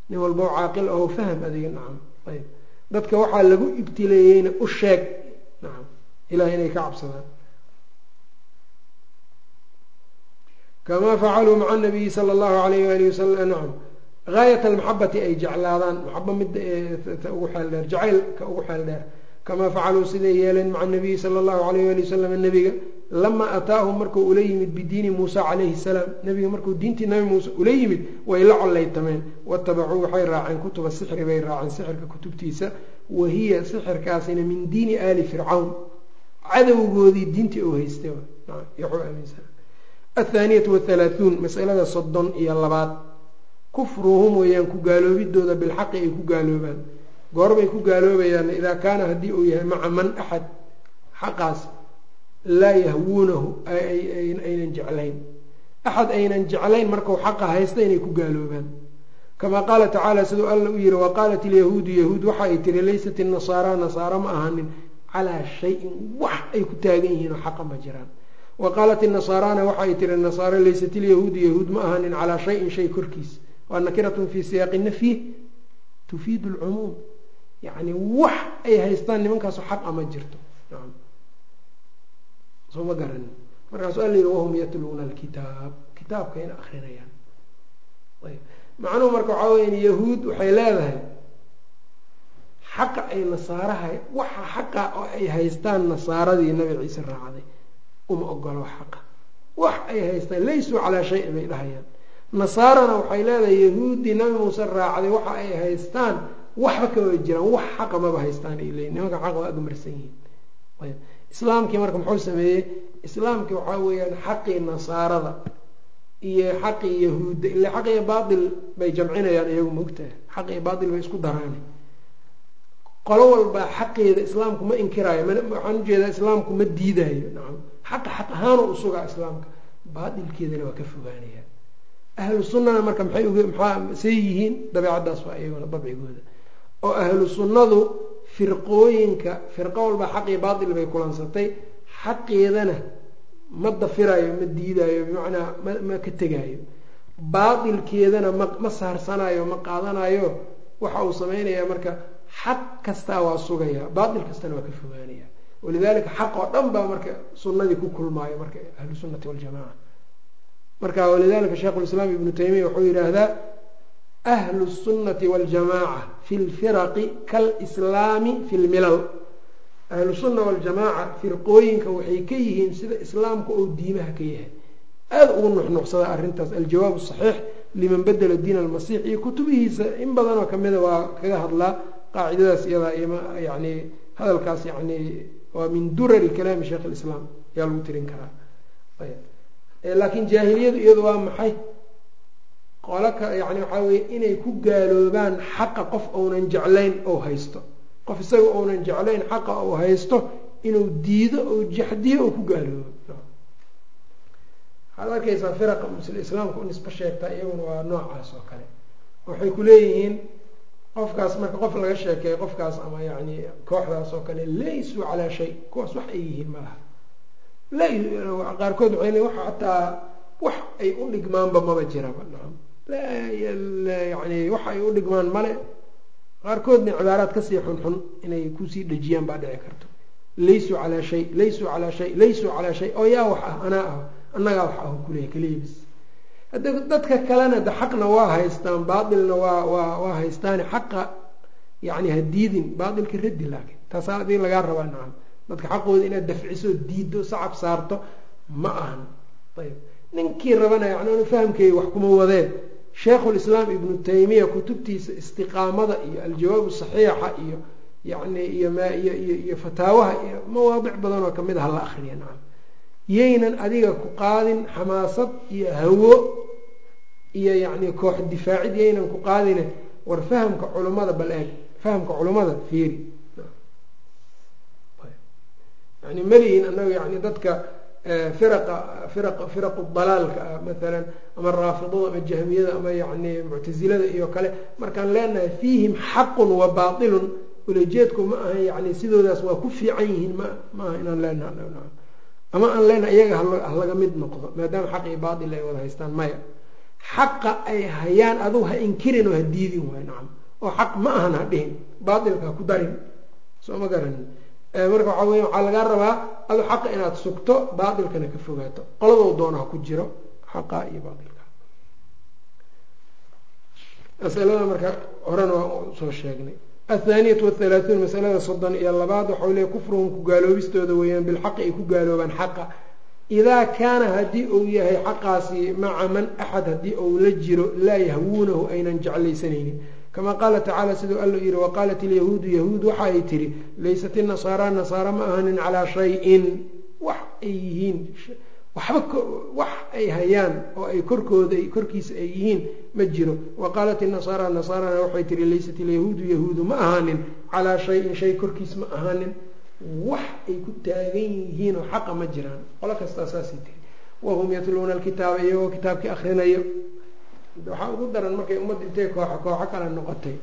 nin walbao caaqil aho faham adiga nacam ayb dadka waxaa lagu ibtileeyeyna u sheeg nacam ilahay inay ka cabsadaan. Kamaa facaluu maca nabiyi sala allahu alayh waalihi wasalam nacam gaayat almaxabati ay jeclaadaan maxaba midda ugu xeel dheer jacaylka ugu xeel dheer kamaa facaluu siday yeeleen maca nabiyi sala allahu alayh waali wasalam nabiga lamaa ataahum markuu ula yimid bidiini muusa calayhi salaam nabiga markuu diintii nabi muuse ula yimid way la coleytameen watabacuu waxay raaceen kutuba sixri bay raaceen sixirka kutubtiisa wa hiya sixirkaasina min diini aali fircawn cadowgoodii diintii u haystay athaaniyatu wathalaahuun masalada soddon iyo labaad kufruhum weeyaan ku gaaloobidooda bilxaqi ay ku gaaloobaan. Goorbay ku gaaloobayaan idaa kaana haddii uu yahay maca man axad xaqaas laa yahwuunahu aynan jeclayn. Axad aynan jeclayn markau xaqa haysta inay ku gaaloobaan. Kamaa qaala tacaala siduu alla u yihi waqaalat ilyahuudu yahuud waxa ay tiri laysat inasaara nasaara ma ahanin calaa shayin wax ay ku taagan yihiin oo xaqa ma jiraan. Wa qaalat inasaarana waxa ay tiri nasaaro laysat ilyahuudu yahuud ma ahanin calaa shayin shay korkiis waa nakiratun fii siyaaqi nafyi tufiidu lcumuum yacni wax ay haystaan nimankaaso xaqa ma jirto. Soo ma garanin markaasu alla yihi wahum yatluuna alkitaab. Kitaabkayna akrinayaan ayb. Macnuhu marka waxaa weya yahuud waxay leedahay xaqa ay nasaaraha waxa xaqa oo ay haystaan nasaaradii nabi ciise raacday. Uma ogolo xaqa. Wax ay haystaan laysuu calaa shayin bay dhahayaan nasaarana waxay leedahay yahuuddii nabi muuse raacday waxa ay haystaan waxba kama jiraan wax xaqa maba haystaan ay leeyiin nimanka xaqa waa agmarsan yihiin. Islaamkii marka muxuu sameeyey? Islaamkii waxaa weeyaan xaqii nasaarada iyo xaqii yahuudda ila xaq iyo baatil bay jamcinayaan iyagu maogtahay xaq iyo baatil bay isku daraan. Qolo walbaa xaqeeda islaamku ma inkiraayo waxaan u jeedaa islaamku ma diidaayo. Nacam xaqa xaq ahaanoo usugaa islaamka. Baatilkeedana waa ka fogaanaya ahlu sunnana marka maxay uga say yihiin dabeecaddaas waa iyaguna dabcigooda oo ahlu sunnadu firqooyinka firqo walba xaq iyo baatil bay kulansatay xaqeedana ma dafirayo ma diidaayo bimacnaa ma ma ka tegaayo baatilkeedana ma ma saarsanayo ma qaadanayo waxa uu samaynayaa marka xaq kastaa waa sugaya baatil kastana waa ka fogaanaya walidalika xaq oo dhan baa marka sunnadii ku kulmaayo marka ahlu sunnati waljamaca marka walidalika sheikhulislaam ibnu taymiya wuxuu yidhaahdaa ahlu sunnati waljamaca fi lfiraqi kalslaami fi lmilal ahlu sunna waljamaaca firqooyinka waxay ka yihiin sida islaamka oo diimaha ka yahay. Aada ugu nuxnuxsada arrintaas aljawaab saxiix liman badela diin almasiix iyo kutubihiisa. In badanoo kamida waa kaga hadlaa qaacidadaas iyadaa yani hadalkaas yani waa min durari kalaami sheikh lislaam ayaa lagu tirin karaa laakiin jaahiliyadu iyadu waa maxay? Qolaka yani waxaa weye inay ku gaaloobaan xaqa qof ounan jeclayn ou haysto. Qof isaga ounan jeclayn xaqa ou haysto inuu diido ou jaxdiyo ou ku gaaloobo. Waxaad arkaysaa firaqa islaamka u nisbo sheegtaa iyaguna waa noocaas oo kale. Waxay kuleeyihiin qofkaas marka qof laga sheekeeyo qofkaas ama yani kooxdaas oo kale laysuu calaa shay kuwaas wax ay yihiin malaha qaarkood leeyiin wax xataa wax ay u dhigmaanba maba jiraba. Yani wax ay u dhigmaan male qaarkoodna cibaaraad ka sii xunxun inay ku sii dhejiyaan baa dhici karto. Laysuu calaa shay laysuu calaa shay laysuu calaa shay. Oo yaa wax ah anaa ah annagaa wax ah kuleeya kaliibis hadda dadka kalena de xaqna waa haystaan baatilna waa waa waa haystaani xaqa yani ha diidin baatilka raddi laakiin taasaa adii lagaa rabaa nacam dadka xaqooda inaad dafciso diiddo sacab saarto ma ahan. Ayb ninkii rabana yani anu fahamkeeya wax kuma wadee sheikhulislaam ibnu taymiya kutubtiisa istiqaamada iyo aljawaabu saxiixa iyo yani iyo ma iyo iyo iyo fataawaha iyo mawaadic badan oo ka mid a hala akriya nacam. Yaynan adiga ku qaadin xamaasad iyo hawo iyo yacni koox difaacid yaynan ku qaadine war fahamka culummada bal eeg. Fahamka culummada fiiri yani malihin anaga yani dadka firaqa firaqa firaqu dalaalka ah maalan ama raafidada ama jahmiyada ama yani muctasilada iyo kale markaan leenahay fiihim xaqun wa baatilun ulajeedku ma aha yani sidoodaas waa ku fiican yihiin ma ma aha inaan leenaha ama aan leenahay iyaga halaga mid noqdo maadaama xaq iyo baatil ay wada haystaan maya. Xaqa ay hayaan adugu ha inkirin oo ha diidin waay nacam oo xaq ma ahan ha dhihin baatilka ha ku darin soo ma garanin marka waxaa weya waxaa lagaa rabaa adu xaqa inaad sugto baatilkana ka fogaato. Qoladou doona ha ku jiro xaqa iyo baatilka. Masalada marka horena waa soo sheegnay. Athaaniyatu wathalaathuun masalada soddon iyo labaad waxau leey kufruhum ku gaaloobistooda weeyaan bilxaqi ay ku gaaloobaan xaqa. Idaa kaana haddii uu yahay xaqaasi maca man axad haddii uu la jiro laa yahwuunahu aynan jeclaysanaynin kama qaala tacaala siduu alla yihi waqaalat ilyahuudu yahuud waxa ay tihi laysat inasaara nasaara ma ahanin calaa shayin wax ay yihiin waxba wax ay hayaan oo ay korkooda korkiisa ay yihiin ma jiro waqaalat inasaara nasaarana waxay tihi laysat ilyahuudu yahuudu ma ahaanin calaa shayin shay korkiis ma ahaanin wax ay ku taagan yihiin oo xaqa ma jiraan qolo kastaa saasay tiri wahum yatluuna alkitaaba iyagoo kitaabkii akrinayo waxaa ugu daran markay ummadda intay kooxo kooxo kale noqotay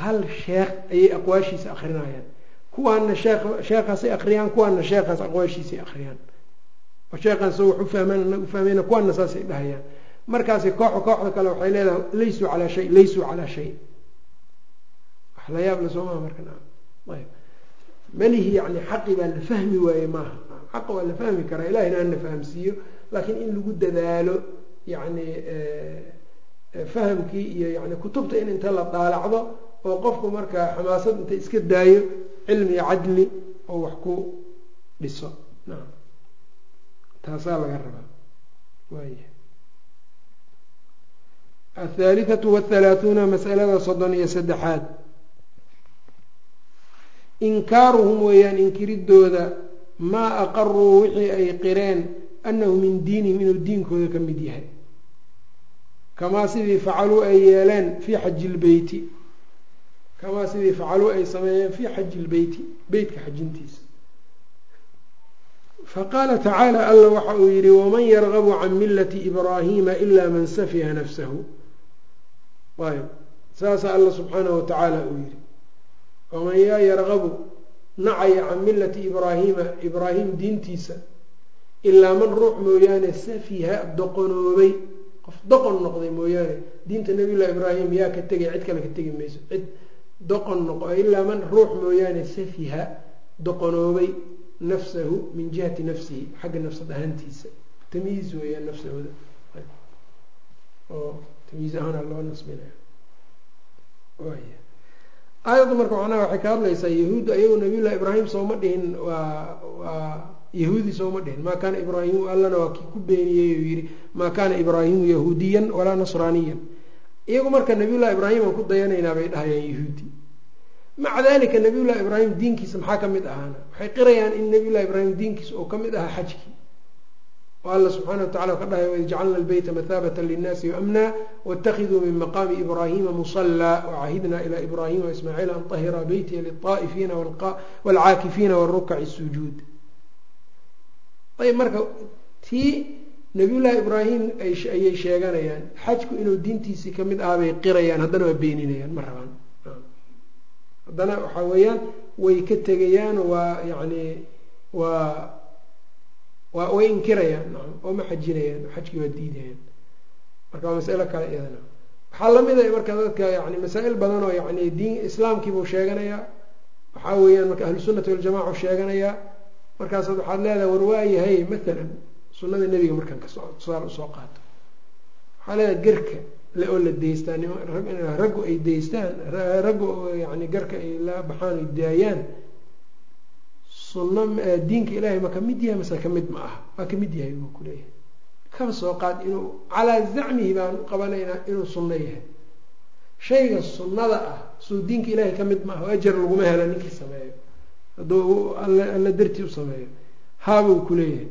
hal sheekh ayay aqwaashiisa akrinayaan kuwaana sheekh sheekhaasay akriyaan kuwaana sheekhaas aqwaashiisay akriyaan oo sheekhaan so wax u fahmaan anaga ufahmayna kuwaana saasay dhahayaan. Markaasi kooxo kooxda kale waxay leedahay laysuu calaa shay laysuu calaa shay. Wax la yaab la soo maha marka ayb. Malihi yani xaqi baa la fahmi waaye maaha. Xaqa waa la fahmi karaa ilahina ana fahamsiiyo laakiin in lagu dadaalo yani fahamkii iyo yani kutubta in inta la daalacdo oo qofku markaa xamaasad inta iska daayo cilmi cadli oo wax ku dhiso. Taasaa laga rabaa. Waaya athaalithatu wathalaathuuna masalada soddon iyo saddexaad. Inkaaruhum weeyaan inkiridooda maa aqaruu wixii ay qireen annahu min diinihim inuu diinkooda ka mid yahay kamaa sidii facaluu ay yeeleen fii xaji lbeyti kamaa sidii facaluu ay sameeyeen fii xaji lbeyti beytka xajintiisa. Faqaala tacaala alla waxa uu yihi waman yargabu can millati ibraahiima ilaa man safiha nafsahu. Ayb saasa alla subxaanahu watacaala uu yihi waman yaa yargabu nacaya can millati ibraahiima ibraahim diintiisa ilaa man ruux mooyaane safiha doqonoobay qof doqon noqday mooyaane diinta nabiy llahi ibraahim yaa ka tegay? Cid kale ka tegi mayso. Cid doqon noq ilaa man ruux mooyaane safiha doqonoobay nafsahu min jihati nafsihi xagga nafsad ahaantiisa. Tamyiiz weeyaan nafsahooda. Oo tamyiiz ahaana loo nasbinaya aayaddu marka macnaha waxay ka hadlaysaa yahuudda ayagu nabiy llahi ibraahim sooma dhihin waa waa yahuudi sooma dhihin maa kaana ibraahimu allana waa kii ku beeniyey uu yihi maa kaana ibraahimu yahuudiyan walaa nasraaniyan. Iyagu marka nabiy llahi ibraahim aan ku dayanaynaa bay dhahayaan yahuudi. Maca dalika nabiy llahi ibraahim diinkiisa maxaa ka mid ahaana? Waxay qirayaan in nabiy llahi ibraahim diinkiisa oo ka mid ahaa xajkii oo alla subxaana watacala ka dhahay waid jacalna albeyta mathaabata linnaasi waamna waاtakiduu min maqaami ibraahima musallaa wacahidna ila ibraahima waismaaciil an tahira beytiya lilطaa'ifiina waalcaakifiina warukaci sujuud ayb marka tii nabiy llahi ibraahim ayay sheeganayaan xajku inuu diintiisii ka mid ahaa bay qirayaan haddana waa beeninayaan ma rabaan. Haddana waxaa weeyaan way ka tegayaan waa yani waa waa way inkirayaan oo ma xajinayaan xajkii waa diidayaan. Marka waa masalo kale iyadana. Waxaa la mid a marka dadka yani masaa-il badan oo yani diin islaamkiibuu sheeganayaa. Waxaa weeyaan marka ahlu sunnati waljamaca u sheeganayaa markaasaad waxaad leedahay war waayahay mathalan sunnada nebiga markaan ka soo tusaale u soo qaato. Waxaa leedahay gerka oo la deystaa nim raggu ay deystaan raggu yani garka ay la baxaan ay daayaan sunno diinka ilaahay ma ka mid yahay mase ka mid ma aha waa ka mid yahay buu kuleeyahay kaba soo qaad inuu calaa zacmihi baan u qabanaynaa inuu sunno yahay. Shayga sunnada ah suu diinka ilaahay ka mid ma aha o ajar laguma helo ninkii sameeyo hadduu alla dartii u sameeyo. Haabuu kuleeyahay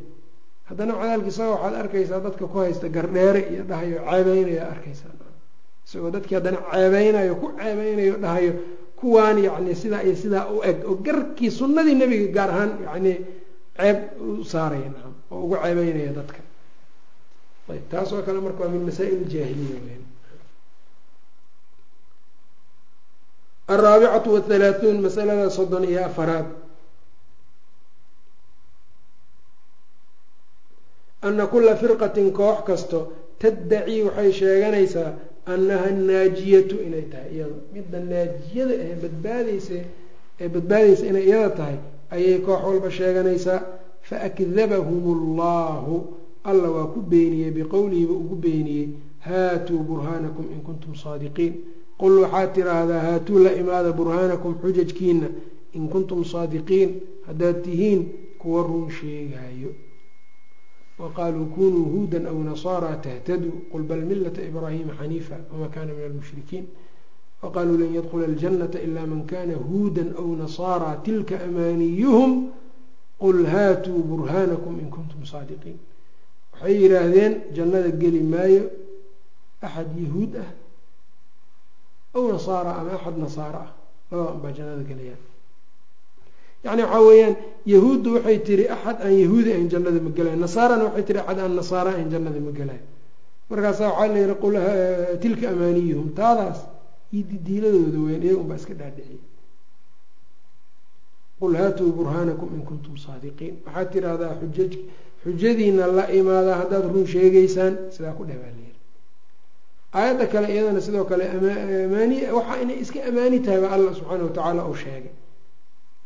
haddana cadaalkiisaga waxaad arkaysaa dadka ku haysta gardheere iyo dhahayo ceebeynaya arkaysaa. Isagoo dadkii haddana ceebeynayo ku ceebeynayo dhahayo kuwaan yacni sidaa iyo sidaa u eg oo garkii sunnadii nebiga gaar ahaan yacni ceeb u saaraya nacam oo ugu ceebeynaya dadka. Ayb taas oo kale marka waa min masaa-il jaahiliya weyn alraabicatu wathalaathuun masalada soddon iyo afaraad ana kula firqatin koox kasto taddaci waxay sheeganaysaa annaha naajiyatu inay tahay iyada midda naajiyada ee badbaadeysa ee badbaadeysa inay iyada tahay ayay koox walba sheeganaysaa faakdabahum allahu alla waa ku beeniyey biqowlihiba ugu beeniyey haatuu burhaanakum in kuntum saadiqiin qul waxaad tiraahdaa haatuu la imaada burhaanakum xujajkiina in kuntum saadiqiin haddaad tihiin kuwa run sheegaayo. Waqaaluu kunuu huuda aw nasaara tahtaduu qul bal milata ibraahima xaniifa wama kana min almushrikiin waqaaluu lan yadkula aljanata ila man kana huuda aw nasaara tilka amaaniyuhum qul haatuu burhaanakum in kuntum saadiqiin. Waxay yidhaahdeen jannada geli maayo axad yahuud ah aw nasaara ama axad nasaaro ah. Labada unbaa jannada gelayaan. Yani waxaa weeyaan yahuuddu waxay tiri axad aan yahuudi ayn jannada ma gelayo nasaarana waxay tiri axad aan nasaara ayn jannada ma gelayo markaasa waxaa la yihi qul tilka amaaniyuhum. Taadaas iyo didiiladooda weyn iyaga unbaa iska dhaadhiciyay qul haatuu burhaanakum in kuntum saadiqiin. Waxaad tirahdaa xujaj xujadiina la imaadaa haddaad run sheegeysaan sidaa ku dheh baa aayadda kale iyadana sidoo kale amaani waxa inay iska amaani tahay baa allah subxaana watacaala uu sheegay.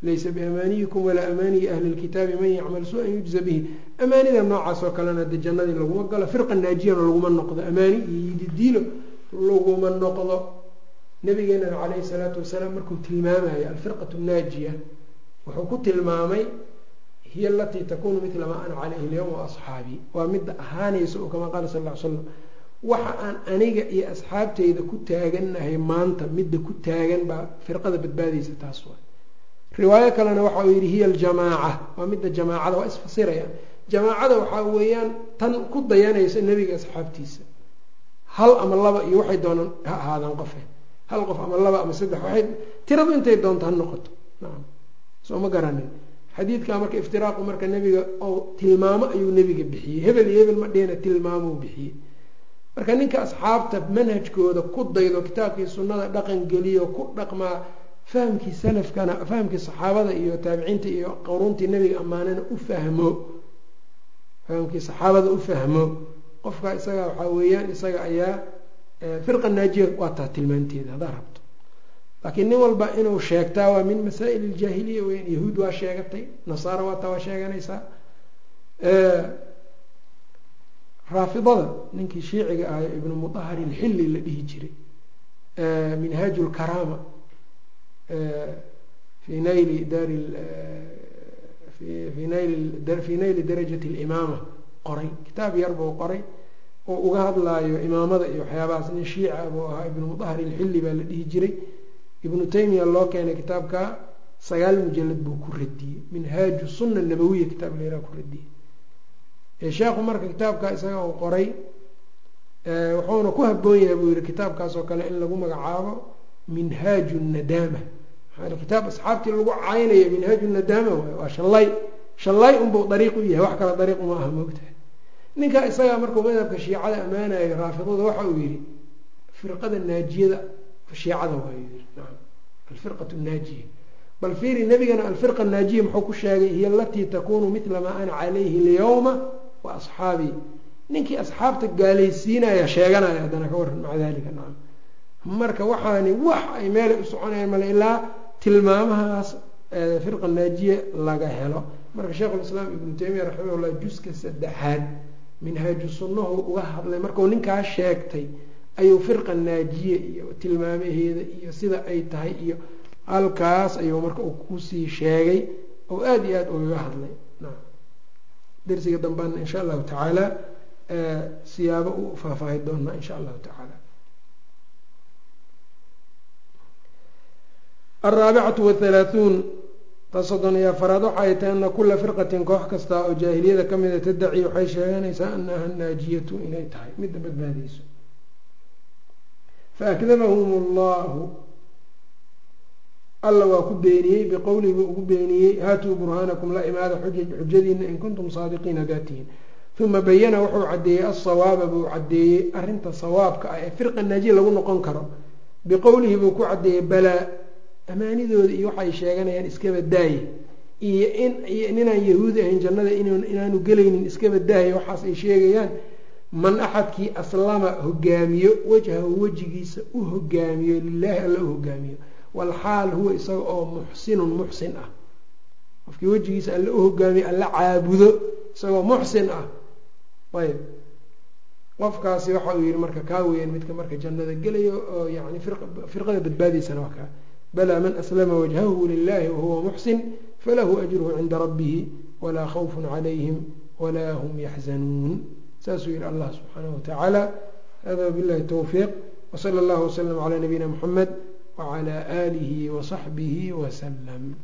Laysa biamaaniyikum walaa amaaniyi ahli lkitaabi man yacmal su'an yujza bihi. Amaanida noocaas oo kalena de jannadii laguma galo firqa naajiyana laguma noqdo. Amaani iyo laguma noqdo. Nabigeenana calayhi salaatu wasalaam markuu tilmaamayo alfirqatu naajiya wuxuu ku tilmaamay hiya alatii takunu midla maa ana calayhi alyawm wa asxaabii waa midda ahaanaysa oo kama qaala sal ly slam waxa aan aniga iyo asxaabteyda ku taagannahay maanta midda ku taagan baa firqada badbaadaysa taas waa riwaayo kalena waxa uu yidhi hiya aljamaaca. Waa midda jamaacada waa isfasirayaan jamaacada waxaa weeyaan tan ku dayanaysa nebiga asxaabtiisa. Hal ama laba iyo waxay doonaan ha ahaadaan qofe hal qof ama laba ama saddex waxay tiradu intay doonto ha noqoto. Nacam soo ma garanin. Xadiidkaa marka iftiraaqu marka nebiga oo tilmaamo ayuu nebiga bixiyey. Hebel iyo hebel ma dhihina tilmaamuu bixiyey marka ninka asxaabta manhajkooda ku daydo kitaabkii sunnada dhaqan geliyo ku dhaqmaa fahamkii salafkana fahamkii saxaabada iyo taabiciinta iyo qowruntii nebiga ammaanana u fahmo. Fahamkii saxaabada u fahmo. Qofka isaga waxaa weeyaan isaga ayaa firqa naajiya waa taa tilmaanteeda haddaa rabto. Laakiin nin walba inuu sheegtaa waa min masaa'il iljaahiliya weyan yahuud waa sheegatay nasaara waa taa waa sheeganaysaa raafidada ninkii shiiciga ahay ibnu mudahar ilxilli la dhihi jiray minhaaj lkaraama fi nayli daari fi nayli darajati alimaama qoray. Kitaab yar buu qoray oo uga hadlaayo imaamada iyo waxyaabahaas. Nin shiica buu ahaa ibnu mudahar ilxilli baa la dhihi jiray. Ibnu taymiya loo keenay kitaabka sagaal mujalad buu ku radiyey. Minhaaju sunna nabawiya kitaab layraa ku radiyey sheekhu marka kitaabka isaga uu qoray wuxuuna ku haboon yahay buu yihi kitaabkaas kale in lagu magacaabo minhaaju nadaama. Kitaab asxaabtii lagu caynayo minhaaju nadaama waa shallay. Shallay unbuu dariiq u yahay wax kale dariiq uma aha moogtahay. Ninka isaga markuu madhabka shiicada ammaanayo raafidada waxa uu yihi firqada naajiyada shiicada waay yii naam. Alfirqatu naajiya. Bal fiiri nabigana alfirqa naajiya muxuu ku sheegay hiya alatii takunu mitla maa ana calayhi alyawma wa asxaabii ninkii asxaabta gaalaysiinaya sheeganaya haddana ka waran maca dalika nacam marka waxaani wax ay meelay u soconayaan male ilaa tilmaamahaas firqa naajiya laga helo. Marka sheikhulislaam ibnu taymiya raximahullah juska saddexaad minhaaju sunnahu uga hadlay markuu ninkaas sheegtay ayuu firqa naajiye iyo tilmaamaheeda iyo sida ay tahay iyo halkaas ayuu marka uu ku sii sheegay oo aada iyo aada ugaga hadlay darsiga dambaana insha allahu tacaala siyaabo u faahfaahi doonaa insha allahu tacaala. Alraabicatu wathalaathuun ta soddon iyo afaraad waxa ay tahay ana kula firqatin koox kasta oo jaahiliyada ka mida tadaci waxay sheeganaysaa anaha naajiyatu inay tahay midda badbaadeyso faakdabahum allahu alla waa ku beeniyey biqowlihi buu ugu beeniyey haatuu burhaanakum la imaada xujadiina in kuntum saadiqiin haddaad uma bayana wuxuu caddeeyey alsawaaba buu caddeeyey arrinta sawaabka ah ee firqa naajiya lagu noqon karo. Biqowlihi buu ku caddeeyey balaa amaanidooda iyo waxay sheeganayaan iskaba daaye iyo in ninaan yahuudi ahayn jannada inaanu gelaynin iskaba daaye waxaas ay sheegayaan man axadkii aslama hogaamiyo wajhahu wejigiisa u hogaamiyo lilaahi alla u hogaamiyo walxaal huwa isaga oo muxsinun muxsin ah. Qofkii wejigiisa alla u hogaamiyo alla caabudo isagoo muxsin ah. Ayb. Qofkaasi waxa uu yihi marka kaa weeyaan midka marka jannada gelayo oo yani firqada badbaadiysana waa kaa. Balaa man aslama wajhahu lilahi wahuwa muxsin falahu ajruhu cinda rabbihi walaa khawfun calayhim walaa hum yaxzanuun. Saasuu yihi allah subxaanahu watacaala hada wabillahi towfiiq wsala allahu waslama calaa nabiyina muxamed wclى alihi wasaxbihi waslm